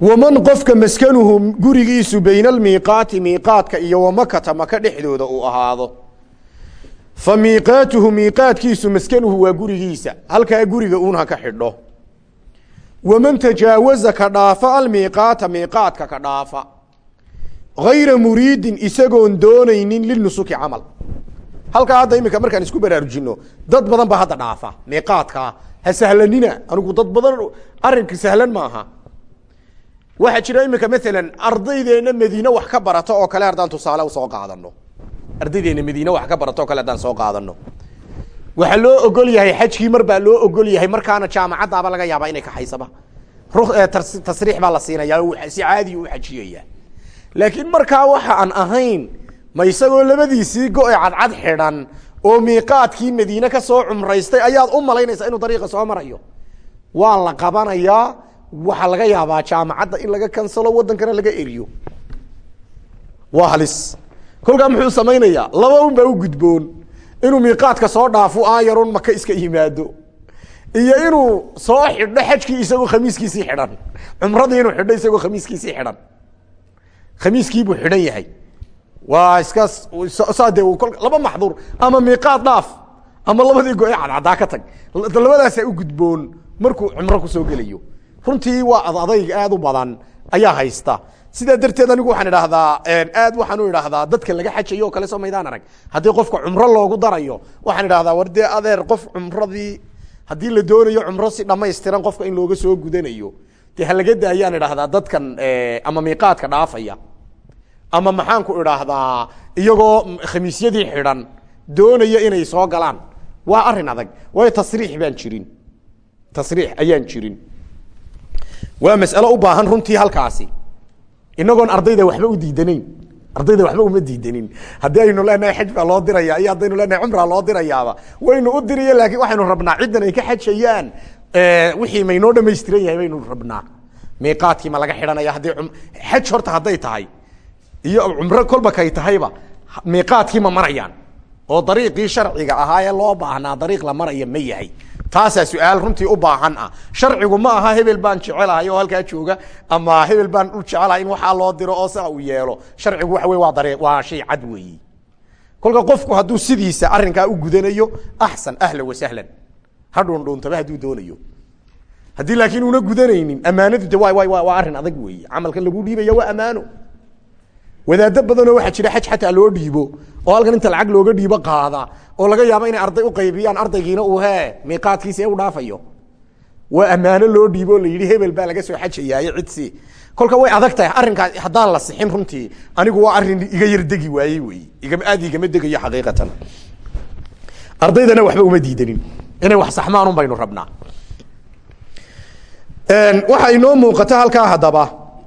A: Waman qofka maskanuhu gurigiisu bayna almiiqaati miiqaadka iyo wamakata maka dhexdooda uu ahaado. Fa miiqaatuhu miiqaadkiisu maskanuhu waa gurigiisa halkaa guriga uun ka xidho waman tajaawaza ka dhaafa almiiqaata miiqaadka ka dhaafa gayra muriidin isagoon doonaynin linusuki camal halkaa hadda imika markaan isku baraarujino dad badan baa hadda dhaafa miiqaadkaa ha sahlanina anigu dad badan arrinka sahlan maaha waxaa jira imika maalan ardaydeena madiine wax ka barato oo kale haddaan tusaale u soo qaadano ardaydeena madiine wax ka barato oo kale haddaan soo qaadano waxaa loo ogol yahay xajkii mar baa loo ogol yahay markaana jaamacaddaaba laga yaabaa inay kaxaysaba tasriix baa la siinaya si caadi u xajiyaya laakiin markaa waxa aan ahayn ma isagoo labadiisii go-e cadcad xidhan oo miiqaadkii madiine ka soo cumraystay ayaad u malaynaysaa inuu dariiqa soo marayo? Waa la qabanayaa waxaa laga yaabaa jaamacadda in laga kansalo wadankana laga eriyo. Waa halis. Kolkaa muxuu samaynayaa laba un u gudboon inuu miiqaadka soo dhaafo aayarun maka iska yimaado. Iyo inuu soo xidho xajkii isagoo khamiiskiisii xidhan. Cumradii inuu xidho isagoo khamiiskiisii xidhan. Khamiiskiibuu xidhan yahay. Waa iska sade laba maxduur ama miiqaad dhaaf ama labadii go-e cadcadaa ka tag. Labadaasaa u gudboon markuu cumro ku soo gelayo. Runtii waa adadayg aad u badan ayaa haysta sidaa darteed anigu waxaan idhaahdaa aad waxaan u idhaahdaa dadka laga xajayo o kale soo maydaan arag. Haddii qofka cumro loogu darayo waxaan idhahdaa war dee adeer qof cumradii haddii la doonayo cumro si dhamaystiran qofka in looga soo gudanayo. Dee halaga daayaan idhaahdaa dadkan ama miiqaadka dhaafaya. Ama maxaan ku idhaahdaa iyagoo khamiisyadii xidhan doonaya inay soo galaan. Waa arrin adag. Waayo tasriix baan jirin. Tasriix ayaan jirin. Waa mas'alo u baahan runtii halkaasi inagoon ardayda waxba u diidanayn. Ardayda waxba uma diidanin haddii aynu leenahay xaj loo diraya iyo haddaynu leenahay cumraa loo dirayaaba waynu u diriya laakiin waxaynu rabnaa ciddan ay ka xajayaan. Wixii maynoo dhamaystiran yahay baynu rabnaa. Miiqaadkii ma laga xidhanaya haddii xaj horta hadday tahay iyo cumro kolba kay tahayba miiqaadkii ma marayaan. Oo dariiqii sharciga ahaa ee loo baahnaa dariiq la maraya ma yahay taasaa su'aal runtii u baahan ah. Sharcigu ma aha hebel baan jecelahay oo halkaa jooga ama hebel baan u jecelahay in waxaa loo diro oo saa uu yeelo. Sharcigu waxa wey waa daree waa shay cad weeyi. Kolka qofku hadduu sidiisa arrinkaa u gudanayo axsan ahlan wasahlan ha dhuundhuuntaba hadduu doonayo. Haddii laakiin una gudanaynin ammaanadu de wa waa arrin adag weeye camalkan lagu dhiibaya waa ammaano wadaado badanoo waxaa jira xaj xataa loo dhiibo oo halkan inta lacag looga dhiibo qaada oo laga yaabo inay arday uqaybiyaan ardaygiina uu he miiqaadkiisi u dhaafayo. Waa ammaano loo dhiibo o la yidhi hebel baa laga soo xajayaaye cidsi kolka way adag tahay arrinkaas haddaan la sixin runtii anigu waa arrin iga yar degi waayey wey. Igama aad igama degayo xaqiiqatan. Ardaydana waxba uma diidanin. Inay wax saxmaan un baynu rabnaa. Waxaa inoo muuqata halkaa haddaba.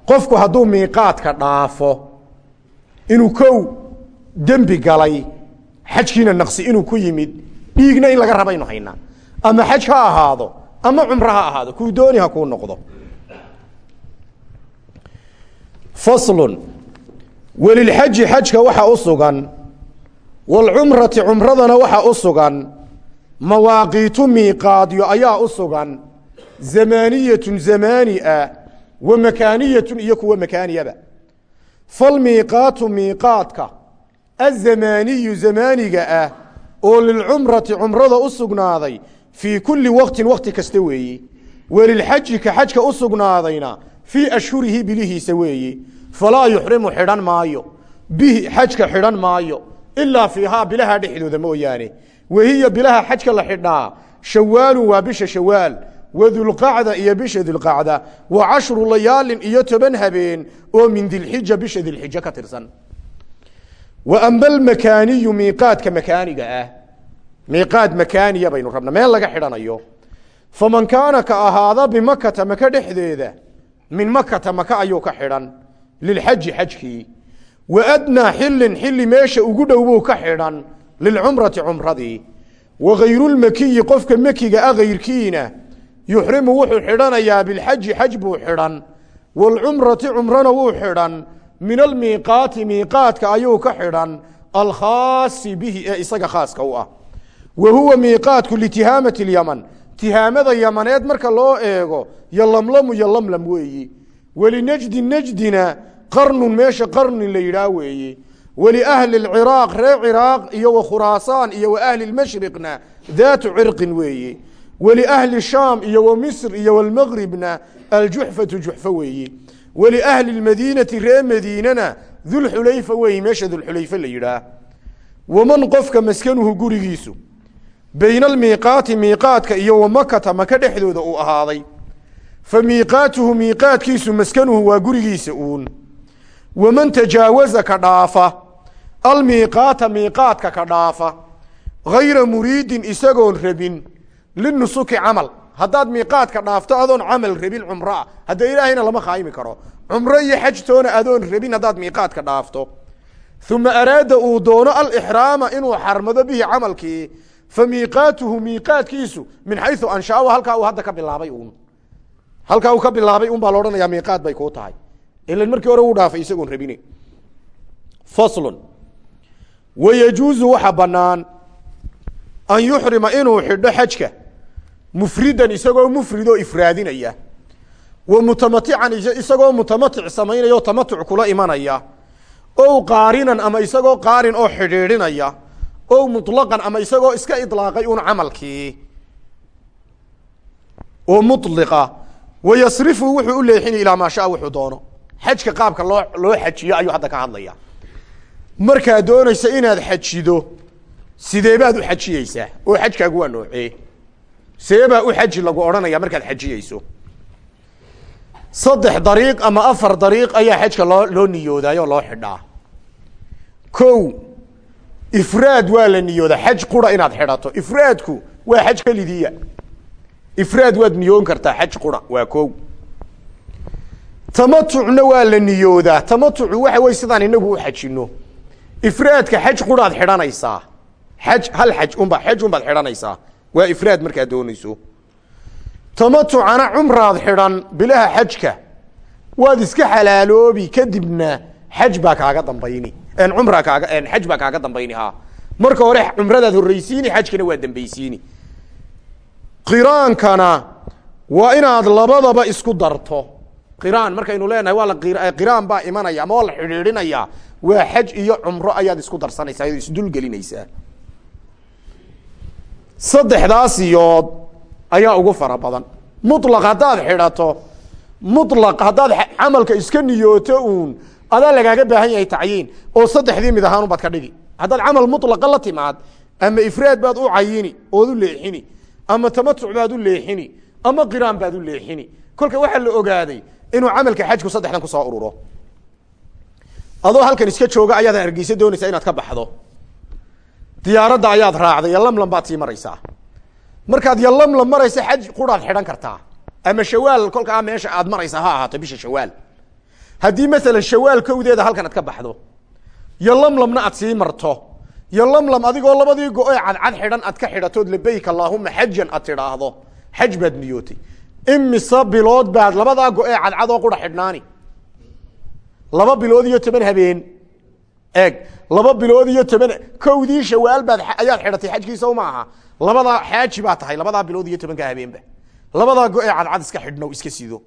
A: Qofku hadduu miiqaadka dhaafo inuu kow dembi galay xajkiina naqsi inuu ku yimid dhiigna in laga rabaynu haynaa. Ama xaj ha ahaado ama cumro ha ahaado kuu dooni ha kuu noqdo. Faslun. Welilxaji xajka waxaa u sugan walcumrati cumradana waxaa u sugan mawaaqiitu miiqaadyo ayaa u sugan zamaaniyatun zamaani ah wa makaaniyatun iyo kuwa makaaniyaba falmiiqaatu miiqaadka azamaaniyu zamaaniga ah oo lilcumrati cumrada u sugnaaday fii kulli waqtin waqti kasta weeye welilxaji ka xajka u sugnaadayna fii ashhurihi bilihiisa weeye falaa yuxrimu xidhan maayo. Bihi xajka xidhan maayo. Ilaa fiihaa bilaha dhexdooda mooyaane. Wahiya bilaha xajka la xidhaa shawaalun waa bisha shawaal wadulqacda iyo bisha dulqacda wa cashru layaalin iyo toban habeen oo min dilxija bisha dilxija ka tirsan. Wa amba almakaaniyu miiqaadka makaaniga ah miiqaad makaaniya baynu rabna meel laga xidhanayo faman kaana ka ahaada bimakata maka dhexdeeda min makata maka ayuu ka xidhan lilxaji xajkii wa adnaa xilin xili meesha ugu dhow buu ka xidhan lilcumrati cumradii. Wa ah hayrkiina yuxrimu wuxuu xidhanayaa bilxaji xaj buu xidhan. Waalcumrati cumrana wuu xidhan. Min almiiqaati miiqaadka ayuu ka xidhan. Alkhaasi bihi ee isaga khaaska u ah. Wa huwa miiqaadku litihaamati lyaman tihaamada yamaneed marka loo eego yolamlamu yolamlam weeyi. Welinajdi najdina qarnun meesha qarni la yidhaah weeye waliahli lciraaq reer ciraaq iyo wa khuraasaan iyo wa ahli lmashriqna daatu cirqin weeye wliahli shaam iyo wa misr iyo walmaqribna aljuxfatu juxfo weeye waliahli lmadiinati ree madiinana dulxulayfa weeye meesha dulxulayfe la yidhaah waman qofka maskanuhu gurigiisu bayna almiiqaati miiqaadka iyo wa makata maka dhexdooda uu ahaaday. Fa miiqaatuhu miiqaadkiisu maskanuhu waa gurigiisa uun. Waman tajaawaza ka dhaafa almiiqaata miiqaadka ka dhaafa hayra muriidin isagoon rabin linusuki camal haddaad miiqaadka dhaafto adoon camal rabin cumroa hadda ilaahayna lama khaayimi karo cumro iyo xajtoona adoon rabin haddaad miiqaadka dhaafto uma araada uu doono alixraama inuu xarmado bihi camalkii fa miiqaatuhu miiqaadkiisu min xayu anshaau halkaa uu hadda ka bilaabay un halkaa uu ka bilaabay un baa laodhanayaa miiqaad bay kuu tahay ilan markii hore uu dhaafay isagoon rabine faslun wayajuuzu waxa bannaan an yuxrima inuu xidho xajka mufridan isagoo mufridoo ifraadinaya wa mutamatican isagoo mutamatic samaynaya oo tamatuc kula imanaya ow qaarinan ama isagoo qaarin oo xidhiidhinaya ow muطlaqan ama isagoo iska iطlaaqay un camalkii oo muطliqa wayasrifu wuxuu u leexinaya ilaa maa shaa wuxuu doono xajka qaabka loo loo xajiyo ayuu hadda ka hadlaya markaad doonaysa inaad xajido sidee baad u xajiyeysaa oo xajkaagu waa noocee Seebaa u xaji lagu odhanaya markaad xajiyeyso. Saddex dariiq ama afar dariiq ayaa xajka loo loo niyoodaayoo loo xidhaa. Kow ifraad waa la niyooda xaj qura inaad xidhato. Ifraadku waa xaj kelidiya. Ifraad waad niyoon kartaa. Xaj qura waa ko tamatucna waa la niyoodaa. Tamatucu waxa wey sidaan inagu u xajino ifraadka xaj quraad xidhanaysaa. Xaj hal xaj unba xaj unbaad xidhanaysaa waa ifraad markaad doonayso. Tamatucana cumraad xidhan bilaha xajka. Waad iska xalaaloobi kadibna xaj baa kaaga dambayni. Cumra kaaga xaj baa kaaga dambayni ha marka hore cumradaad horreysiini xajkana waa dambeysiini qiraankana waa inaad labadaba isku darto. Qiraan markaynu leenahay waa la qiraan baa imanaya ama waa la xidhiidhinaya. Waa xaj iyo cumro ayaad isku darsanaysaa isdulgelinaysaa saddexdaas iyood ayaa ugu fara badan. Mulaq haddaad xidhato mulaq haddaad camalka iska niyooto uun adaa lagaaga baahan yahay tacyiin oo saddexdii mid ahaan baad ka dhigi. Haddaad camal mulaqa la timaad ama ifraad baad u cayini ood u leexini ama tamatuc baad u leexini ama qiraan baad u leexini kolka waxaa la ogaaday inuu camalka xajku saddexdan ku soo ururo. Adoo halkan iska jooga ayaad hargeysa doonaysaa inaad ka baxdo diyaaradda ayaad raacday yolamlam baad sii maraysaa. Markaad yolamlam maraysa xaj quraad xidhan kartaa. Ama shawaal kolkaa meesha aad maraysa ha ahaato bisha shawaal. Haddii masalan shawaal kowdeeda halkan ad ka baxdo yolamlamna aad sii marto yolamlam adigoo labadii go-ee cadcad xidhan aad ka xidhatood labayk allaahuma xajan aad tidhaahdo xaj baad niyootay. Imise bilood baad labadaa go-ee cadcad oo qura xidhnaani. Laba bilood iyo toban habeen eeg laba bilood iyo toban kowdii shawaal baad ayaad xidhatay xajkiisa ma aha. Labadaa xaaji baa tahay labadaa bilood iyo tobanka habeenba. Labadaa go-ee cadcad iska xidhno iska sido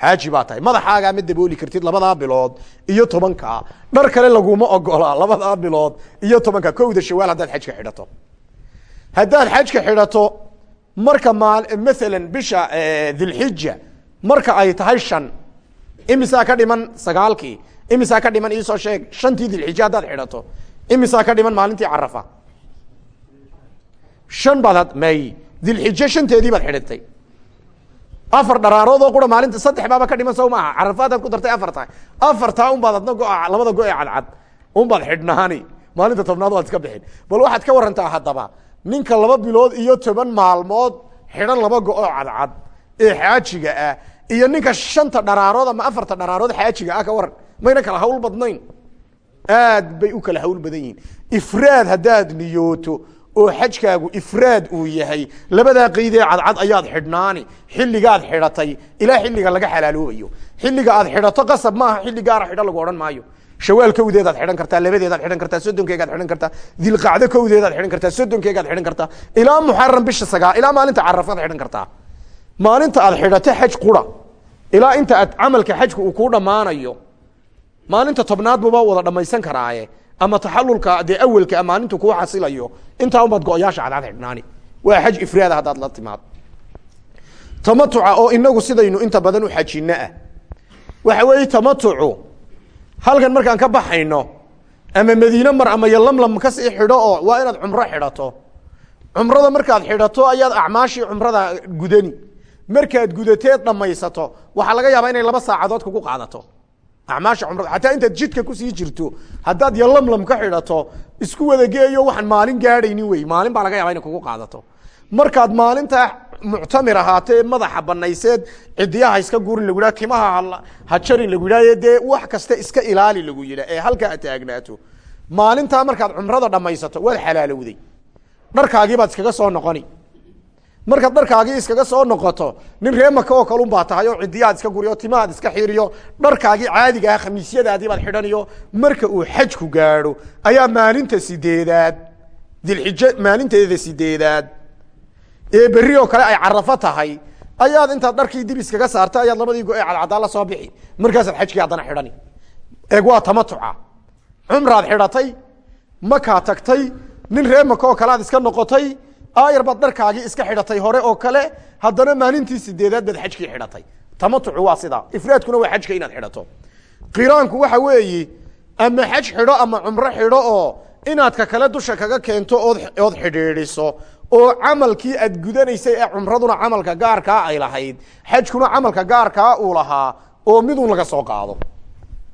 A: xaaji baa tahay. Madaxaagaa ma dabooli kartid labadaa bilood iyo tobankaa dhar kale laguma ogola labadaa bilood iyo tobanka. Kowda shawaal haddaad xajka xidhato. Haddaad xajka xidhato marka maal maalan bisha dilxija marka ay tahay shan imisaa ka dhiman sagaalkii imisaa ka dhiman iisoo sheeg shantii dilxija haddaad xidhato imisaa ka dhiman maalintii carafa shan baad may dilxijo shanteedii baad xidhatay afar dharaaroodoo qura maalinta saddex baaba ka dhiman sow maaha carafaadaad ku dartay afar tahay afartaa un baad adna go labada go-ee cadcad un baad xidhnaani maalinta tobnaad waad iska bixin bal waxaad ka warantaa haddaba ninka laba bilood iyo toban maalmood xidhan laba go-oo cadcad ee xaajiga ah iyo ninka shanta dharaarood ama afarta dharaarood xaajiga ah ka waran. Mayna kala hawl badnayn? Aad bay u kala hawl badan yihiin ifraad haddaad niyooto oo xajkaagu ifraad uu yahay labadaa qeydee cadcad ayaad xidhnaani. Xilligaad xidhatay ilaa xilliga laga xalaaloobayo. Xilliga aad xidhato qasab maaha xilli gaara xidho lagu odhan maayo. Shawaal kowdeedaad xidhan kartaa labadeedaad xidhan kartaa soddonkeegaad xidhan kartaa. Dilqacdo kowdeedaad xidhan kartaa soddonkeegaad xidhan kartaa. Ilaa muxaram bisha sagaa ilaa maalinta carafaad xidhan kartaa maalinta aad xidhato xaj qura. Ilaa inta aad camalka xajka uu kuu dhammaanayo maalinta tobnaad wada dhamaysan karaaye. Ama taxalulka dee awelka maalintu kuu xasilayo intaa unbaad go-yaasha cadcad xidhnaani. Waa xaj ifraada haddaad la timaado tamatuca oo inagu sidaynu inta badan u xajino ah. Waxa weeye tamatucu halkan markaan ka baxayno ama madiine mar ama yolamlam ka sii xidho oo waa inaad cumro xidhato. Cumrada markaad xidhato ayaad acmaashii cumrada gudani markaad gudateed dhamaysato waxaa laga yaabaa inay laba saacadood kugu qaadato. Acmaasha cumrada xataa intaad jidka ku sii jirto haddaad yolamlam ka xidhato isku wadageeyo waxaan maalin gaadhaynin wey maalin baa laga yaba inay kugu qaadato. Markaad maalintaa muctamir ahaatee madaxa banayseed cidiyaha iska gurin lagu yidhaha timaha ha jarin lagu yidhahye dee wax kasta iska ilaali lagu yidhah ee halkaa ad taagnaato. Maalintaa markaad cumrada dhamaysato waad xalaalowday. Dharkaagii baad iskaga soo noqoni markaad dharkaagii iskaga soo noqoto nin ree maka oo kalun baa tahay oo cidiyahaad iska guriyo timahaad iska xiriyo dharkaagii caadiga ah khamiisyadaadii baad xidhaniyo marka uu xajku gaadho ayaa maalinta sideedaad dilxijo maalinteeda sideedaad. Ee berri oo kale ay carafo tahay ayaad intaad dharkii dib iskaga saarta ayaad labadii go-ee cadcadaa la soo bixi markaasaad xajkii haddana xidhani. Eeg waa tamatuca. Cumraad xidhatay makaa tagtay nin ree maka oo kale aad iska noqotay aayar baad dharkaagii iska xidhatay hore oo kale haddana maalintii sideedaad baad xajkii xidhatay. Tamatucu waa sidaa ifraadkuna waa xajka inaad xidhato. Qiraanku waxa weeyi ama xaj xidho ama cumro xidho oo inaad ka kale dusha kaga keento ood ood xidhiidhiso oo camalkii aad gudanaysay ee cumraduna camalka gaarkaa ay lahayd xajkuna camalka gaarkaa uu lahaa oo midun laga soo qaado.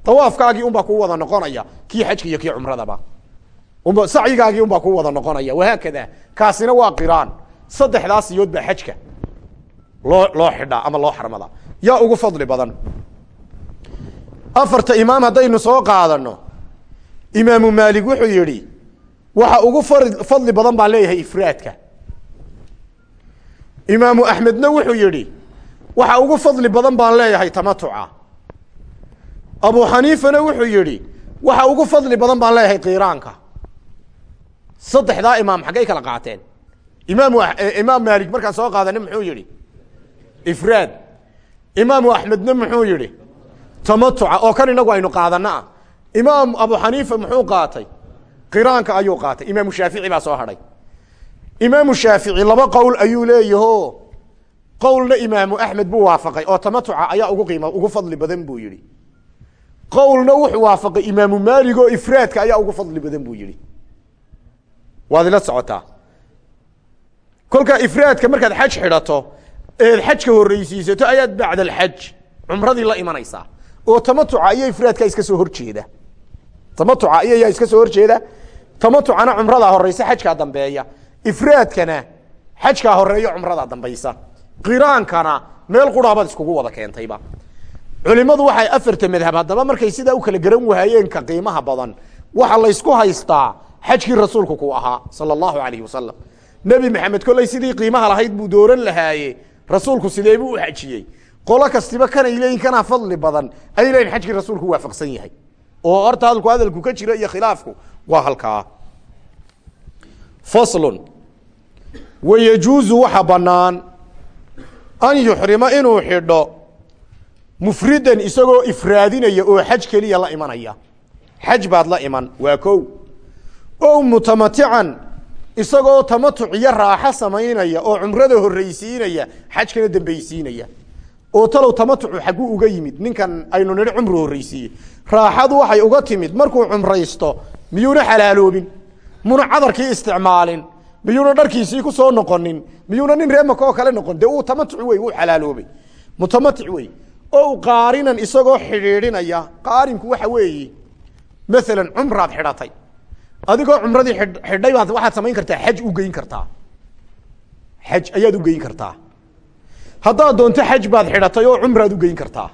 A: Dawaafkaagii unbaa kuu wada noqonaya kii xajka iyo kii cumradaba sacyigaagii unbaa ku wada noqonaya. Wahaakada kaasina waa qiraan. Saddexdaas siyood baa xajka loo loo xidhaa ama loo xarmadaa yaa ugu fadli badan. Afarta imaam haddaynu soo qaadano imaamu maalig wuxuu yidhi waxa ugu fadli badan baan leeyahay ifraadka. Imaamu axmedna wuxuu yidhi waxa ugu fadli badan baan leeyahay tamatuca. Abu xaniifana wuxuu yidhi waxa ugu fadli badan baan leeyahay qiraanka saddexdaa imaam xaggay kala qaateen. Imaam imaam maalik markaan soo qaadana muxuu yihi ifraad imaamu axmedna muxuu yihi tamatuca oo kan inagu aynu qaadana ah. Imaam abu xaniifa muxuu qaatay qiraanka ayuu qaatay imaamu shaafici baa soo hadhay. Imaamu shaafici laba qowl ayuu leeyaho qowlna imaamu axmed buu waafaqay oo tamatuca ayaa ugu qiima ugu fadli badan buu yihi qowlna wuxuu waafaqay imaamu maalig ifraadka ayaa ugu fadli badan buu yihi waad ila socotaa. Kolkaa ifraadka markaad xaj xidhato eed xajka horreysiisato ayaad bacda alxaj cumradii la imanaysaa. Oo tamatuca iyo ifraadka iska soo horjeeda tamatuca iyo yaa iska soo horjeeda tamatucana cumradaa horeysa xajkaa dambeeya. Ifraadkana xajkaa horeeyo cumradaa dambaysa. Qiraankana meel quraabaad iskugu wada keentayba. Culimadu waxay afarta madhab haddaba markay sidaa u kala garan waayeen qiimaha badan waxa laysku haystaa xajkii rasuulku ku ahaa sala allahu alayhi wasalam nebi maxamed kolley sidii qiimaha lahayd buu dooran lahaaye. Rasuulku sidee buu u xajiyey? Qolo kastiba kanay leeyihiin kanaa fadli badan ay leeyihiin xajkii rasuulku waafaqsan yahay. Oo horta hadalku hadalku ka jiro iyo khilaafku waa halkaa. Faslun. Wayajuuzu waxa banaan an yuxrima inuu xidho mufridan isagoo ifraadinaya oo xaj keliya la imanaya. Xaj baad la iman waa ko o mutamatican isagoo tamatuc iyo raaxo samaynaya oo cumrada horreysiinaya xajkana dambeysiinaya oo talow tamatucu xagguu uga yimid ninkan aynu nidhi cumru horreysiiye raaxadu waxay uga timid markuu cumraysto miyuuna xalaaloobin muna cadarkii isticmaalin miyuuna dharkiisii ku soo noqonin miyuuna nin reemaka oo kale noqon dee uu tamatuc wey uu xalaaloobay. Mutamatic wey o qaarinan isagoo xidhiidhinaya qaarinku waxa weeye maalan cumraad xidhatay adigoo cumradii xidhay baad waxaad samayn kartaa xaj u geyn kartaa. Xaj ayaad u geyn kartaa. Haddaad doonto xaj baad xidhatay oo cumraad u geyn kartaa.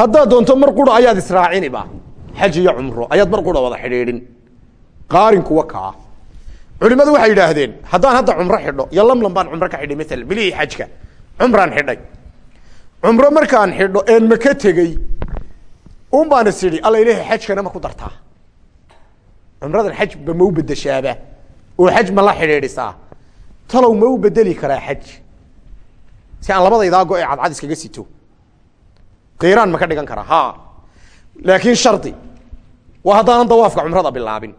A: Haddaad doonto mar qura ayaad israaciniba xaj iyo cumro ayaad mar qura wada xidhiidhin. Qaarinkuwa kaa culimadu waxay yidhaahdeen haddaan hadda cumro xidho iyo lamlam baan cumro ka xidhay maalan bilihii xajka. Cumraan xidhay. Cumro markaan xidho een maka tegey? Un is idhi alla ilahi xajkana ma ku dartaa cumradan xaj ba ma u bedeshaaba oo xaj ma la xidhiidhisaa talow ma u bedeli karaa xaj. Si aan labadaydaa go-e cadcad iskaga sito. Kiiraan ma ka dhigan karaa ha laakiin shardi waa haddaanan dawaafka cumrada bilaabin.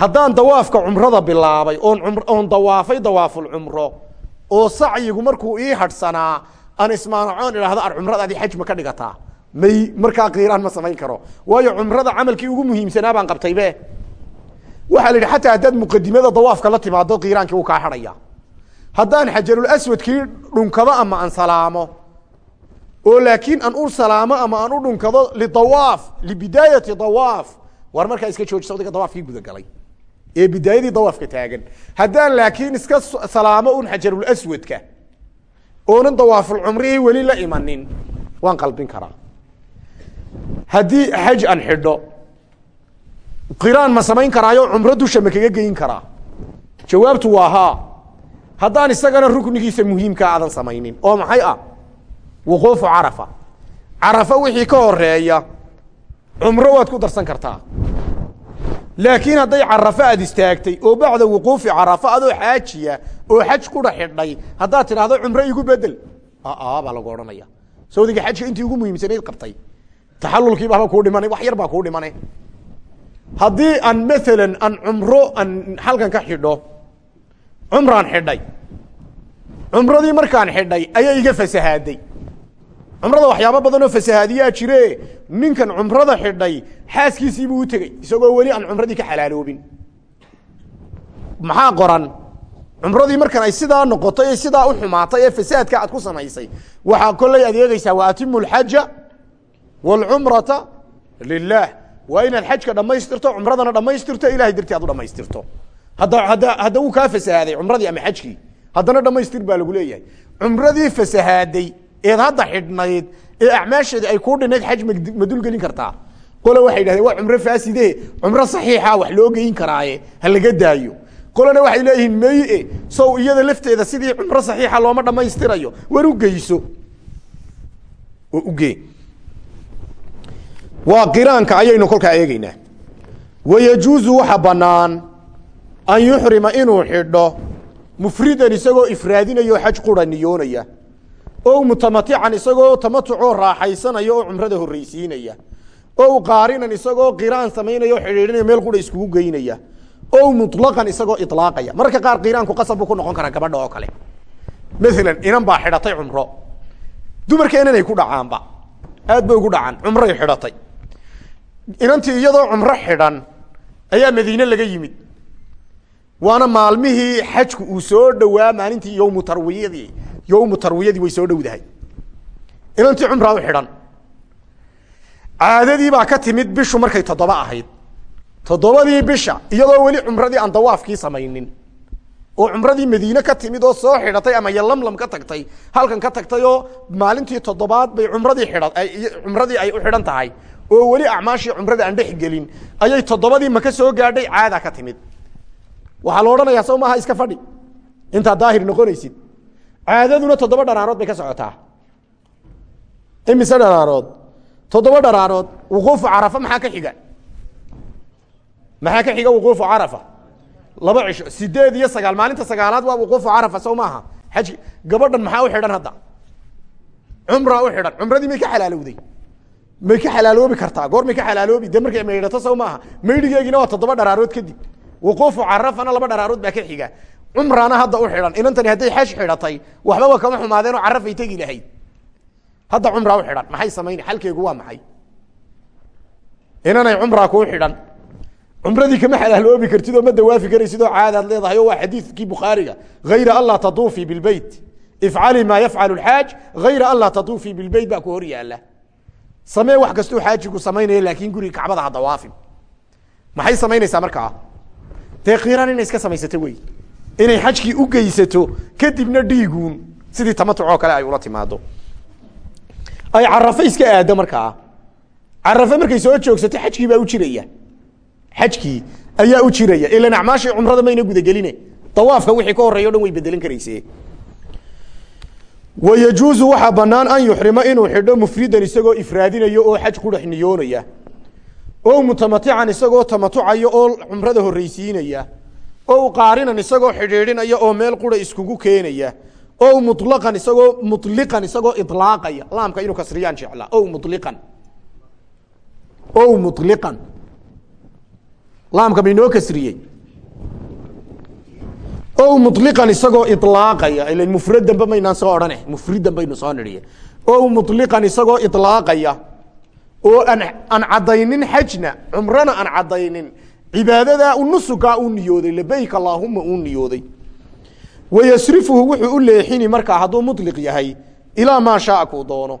A: Haddaan dawaafka cumrada bilaabay oon oon dawaafay dawaafulcumro oo sacyigu markuu ii hadhsanaa aan ismaanacoon idhaahdo ar cumradaadii xaj ma ka dhigataa may markaa kiiraan ma samayn karo. Waayo cumrada camalkii ugu muhiimsanaa baan qabtaybe waxaa la yidhi xataa haddaad muqadimada dawaafka la timaado kiiraankii uu kaa hadhaya haddaan xajarulaswadkii dhunkado ama aan salaamo oo laakiin aan u salaamo ama aan u dhunkado lidawaaf libidaayati dawaaf war markaa iska jooji sawdiga dawaafkii gudagalay ee bidaayadii dawaafka taagan. Haddaan laakiin iska salaamo un xajarulaswadka oonan dawaafulcumrihii weli la imanin waan qalbin karaa haddii xaj aan xidho qiraan ma samayn karaayo cumro dusha ma kaga geyin karaa? Jawaabtu waa haa. Haddaan isagana ruknigiisa muhiimkaa aadan samaynin. Oo maxay ah? Wuquufu carafa. Carafa wixii ka horreeya cumro waad ku darsan kartaa. Laakiin hadday carafa aad istaagtay oo bacda wuquufi carafa adoo xaajiya oo xaj kudha xidhay haddaad tidhaahdo cumro igu bedel aa baa lagu odhanaya. Sawdiga xajka intii ugu muhiimsanayd qabtay taxalulkiibaaba kuu dhimana wax yar kuu dhimane haddii aan maalan aan cumro aan halkan ka xidho cumraan xidhay. Cumradii markaan xidhay ayaa iga fasahaaday. Cumrada waxyaabo badan oo fasahaadiyaa jire. Ninkan cumrada xidhay xaaskiisiibuu u tegey isagoo weli aan cumradii ka xalaaloobin. Maxaa qoran? Cumradii markan ay sidaa noqotay ee sidaa u xumaatay ee fasaadka aad ku samaysay waxaa kolley adeegeysaa wa atimu alxaja waalcumrata lilah waa inaad xajka dhamaystirto cumradana dhamaystirto ilahay dartii aad u dhamaystirto hadda wuu kaa fasahaaday cumradii ama xajkii haddana dhamaystir baa lagu leeyahay cumradii fasahaaday eed hadda xidhnayd ee acmaasheedi ay kuu dhinayd xaj ma- dulgelin kartaa qole waxay yidhahdeen waa cumro faaside cumro saxiixa wax loo geyin karaaye ha laga daayo qolena waxay leeyihiin meye sow iyada lafteeda sidii cumro saxiixa looma dhamaystirayo war u geyso oo ugee waa qiraanka ayaynu kolkaa eegeynaa wayajuuzu waxa banaan an yuxrima inuu xidho mufridan isagoo ifraadinaya oo xaj qura niyoonaya o mutamatican isagoo tamatucoo raaxaysanaya oo cumrada horreysiinaya o qaarinan isagoo qiraan samaynaya oo xidhiidhinaya meel qura iskugu geynaya o muطlaqan isagoo ilaaqaya mararka qaar qiraanku qasab buu ku noqon karaa gabadha oo kale. Maalan inan baa xidhatay cumro. Dumarka inanay ku dhacaanba aad bay ugu dhacaan. Cumray xidhatay inantii iyadoo cumro xidhan ayaa madiine laga yimid. Waana maalmihii xajku uu soo dhowaa maalintii yowmu tarwiyadii yowmu tarwiyadii way soo dhowdahay. Inantii cumraa u xidhan. Caadadii baa ka timid bishu markay toddoba ahayd. Toddobadii bisha iyadoo weli cumradii aan dawaafkii samaynin. Oo cumradii madiine ka timid oo soo xidhatay ama yolamlam ka tagtay halkan ka tagtay oo maalintii toddobaad bay cumradii xidha cumradii ay u xidhan tahay oo weli acmaashii cumrada aan dhex gelin ayay toddobadii maka soo gaadhay caada ka timid. Waxaa la odhanayaa sow maaha iska fadhi. Intaad daahir noqonaysid. Caadaduna toddoba dharaarood bay ka socotaa. Imise dharaarood? Toddoba dharaarood wuquufu carafa maxaa ka xiga? Maxaa ka xiga wuquufu carafa? Laba cisho sideed iyo sagaal maalinta sagaalaad waa wuquufu carafa sow maaha. Xaji gabadhan maxaa u xidhan hadda? Cumraa u xidhan cumradii may ka xalaalowday may ka xalaaloobi kartaa. Goor may ka xalaaloobi. De markay maydhato sow maaha. Maydhigeegina waa toddoba dharaarood kadib wuquufu carafana laba dharaarood baa ka xiga. Cumraana hadda u xidhan. Inantani hadday xaj xidhatay waxbaba kama xumaadeen oo carafay tegi lahayd. Hadda cumraa u xidhan. Maxay samayn xalkeegu waa maxay? Inanay cumraa kuu xidhan. Cumradii kama xalaaloobi kartid oo ma dawaafi karaysid oo caadaad leedahay oo waa xadiidkii bukhaariga. Hayra an laa bilbeyt ifcali maa yafcalu lxaaj hayra an laa bilbeyt baa ku hor yaalla samee wax kastuu xaajigu samaynaya laakin guriga kacbada ha dawaafin. Maxay samaynaysaa markaa? Dee kiiraan inay iska samaysato wey. Inay xajkii u geysato kadibna dhiiguun sidii tamatuc oo kale ay ula timaado ay carafe iska aado markaa. Carafe markay soo joogsato xajkii baa u jiraya. Xajkii ayaa u jiraya. Ilan acmaashii cumrada mayna gudageline. Dawaafka wixii ka horreeya o dhan way bedelin karayse wayajuuzu waxaa banaan an yuxrima inuu xidho mufridan isagoo ifraadinayo oo xaj qudhex niyoonaya o mutamatican isagoo tamatucaya oo cumrada horreysiinaya o qaarinan isagoo xidhiidhinaya oo meel qura iskugu keenaya o mulaqan isagoo muliqan isagoo ilaaqaya laamka inuu kasriyaan jeclaa. O muliqan o muliqan laamka baynoo kasriyey o muliqan isagoo ilaaqaya ila mufradanba maynaan soo odhane. Mufridan baynu soo nidhiye. O muliqan isagoo ilaaqaya oo aan aan caddaynin xajna. Cumrana aan caddaynin. Cibaadadaa u nusukaa uu niyooday. Labayk allaahuma uu niyooday. Wayasrifuhu wuxuu u leexini markaa hadduu muliq yahay. Ilaa maa shaaa kuu doono.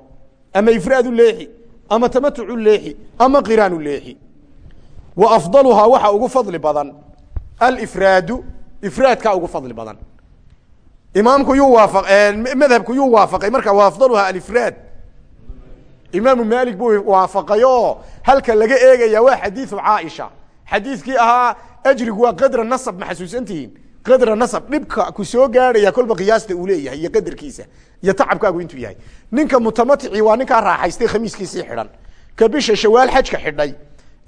A: Ama ifraad u leexi. Ama tamatuc u leexi. Ama qiraan u leexi. Wa afdaluhaa waxa ugu fadli badan. Alifraadu ifraadkaa ugu fadli badan. Imaamku yuu waafa madhabku yuu waafaqay marka wa afdaluhaa alifraad. Imaamu maalik buu waafaqay halka laga eegaya waa xadiiu caaisha. Xadiiskii ahaa ajrigu waa qadra nasab ma xasuusantihiin qadra nasab dhibka ku soo gaadhaya kolba qiyaasta uu leeyahay iyo qadarkiisa iyo tacabkaagu intuu yahay. Ninka mutamatici waa ninkaa raaxaystay khamiiskiisii xidhan. Ka bisha shawaal xajka xidhay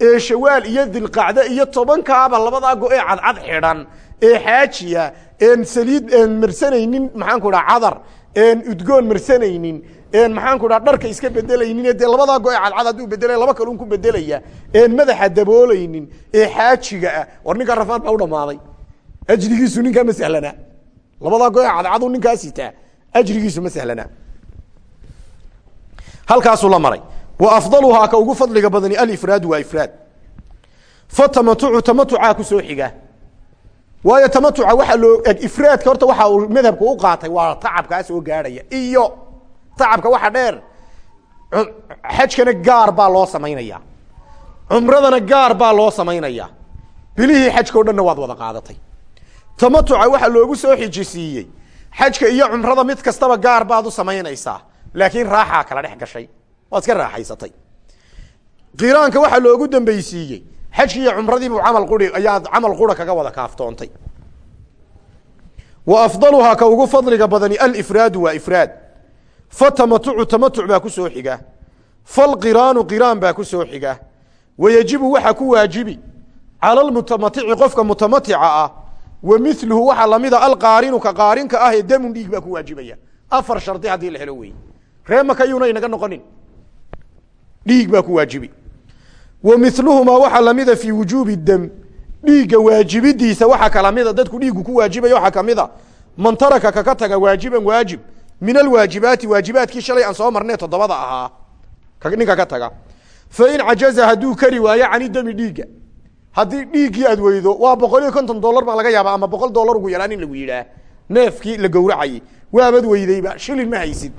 A: ee shawaal iyo dilqacde iyo tobankaaba labadaa go ee cadcad xidhan ee xaajiya een saliid een marsanaynin maxaanku dhaha cadar een udgoon marsanaynin een maxaanku dhaha dharka iska bedelaynin dee labadaa go ee cadcad hadduu bedelaya laba kalun ku bedelaya een madaxa daboolaynin ee xaajiga ah. War ninkaa rafaad baa u dhamaaday ajrigiisu ninkaa ma sahlana labadaa go ee cadcadu ninkaa sitaa. Ajrigiisu ma sahlana halkaasuu la maray wa afdaluhaa ka ugu fadliga badani alifraadu waa ifraad fatamatucu tamatucaa ku soo xiga. Waayo tamatuca waxaa loo eg ifraadka horta waxa madhabku u qaatay waa tacabkaa soo gaadhaya iyo tacabka waxa dheer xajkana gaar baa loo samaynaya. Cumradana gaar baa loo samaynayaa bilihii xajka o dhanna waad wada qaadatay. Tamatuca waxaa loogu soo xijisiiyey. Xajka iyo cumrada mid kastaba gaar baad u samaynaysaa laakiin raaxaa kala dhex gashay waad iska raaxaysatay. Qiraanka waxaa loogu dambeysiiyey xajki iyo cumradiibuu camal quri ayaad camal qura kaga wada kaaftoontay wa afdaluhaa ka ugu fadliga badani alifraadu waa ifraad. Fatamatucu tamatuc baa ku soo xiga. Falqiraanu qiraan baa ku soo xiga. Wayejibu waxaa ku waajibi cala lmutamatici qofka mutamatica ah wa miluhu waxaa lamida alqaarinu ka qaarinka ah ee damun dhiig baa ku waajibaya. Afar shardi haddii la helo wey ree makayuuna inaga noqonin dhiig baa ku waajibi. Wa miluhumaa waxaa lamida fii wujuubi dam. Dhiigga waajibidiisa waxaa kalamida dadku dhiigu ku waajibaya waxaa kamida man taraka kaka taga waajiban waajib. Min alwaajibaati waajibaadkii shalay aan soo marnay toddobada ahaa. Ninka ka taga. Fain cajaza hadduu kari waayo cani dami dhiigga. Haddii dhiiggii aad weydo waa boqol iyo konton dolar baa laga yaaba ama boqol dolar ugu yaraan in lagu yidhaah. Neefkii la gowracayay. Waabad weydeyba shilin ma haysid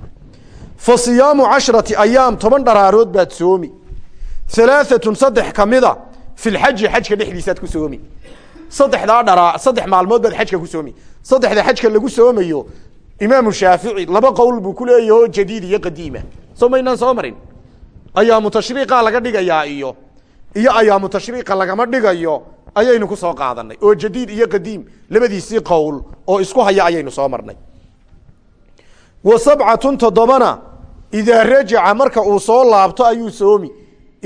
A: fa siyaamu cashrati ayaam toban dharaarood baad soomi. Alaaatun saddex kamida fi lxaji xajka dhexdiisaad ku soomi. Saddexdaa dharaa saddex maalmood baad xajka ku soomi. Saddexda xajka lagu soomayo imaamu shaafici laba qowl buu ku leeyaho jadiid iyo qadiima. Soo maynaan soo marin. Ayaamu tashriiqa laga dhigayaa iyo iyo ayaamu ayaynu ku soo qaadanay oo jadiid iyo qadiim labadiisii qowl oo isku haya ayaynu soo marnay. Wa sabcatun toddobana idaa rajaca marka uu soo laabto ayuu soomi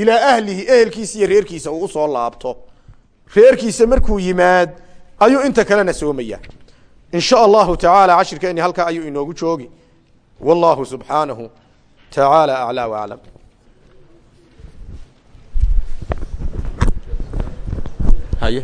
A: ilaa ahlihi ehelkiisa iyo reerkiisa uu u soo laabto reerkiisa markuu yimaad ayuu inta kalena soomaya in sha allahu tacaala cashirkeeni halkaa ayuu inoogu joogi wallahu subxaanahu tacaala aclaa waclam haye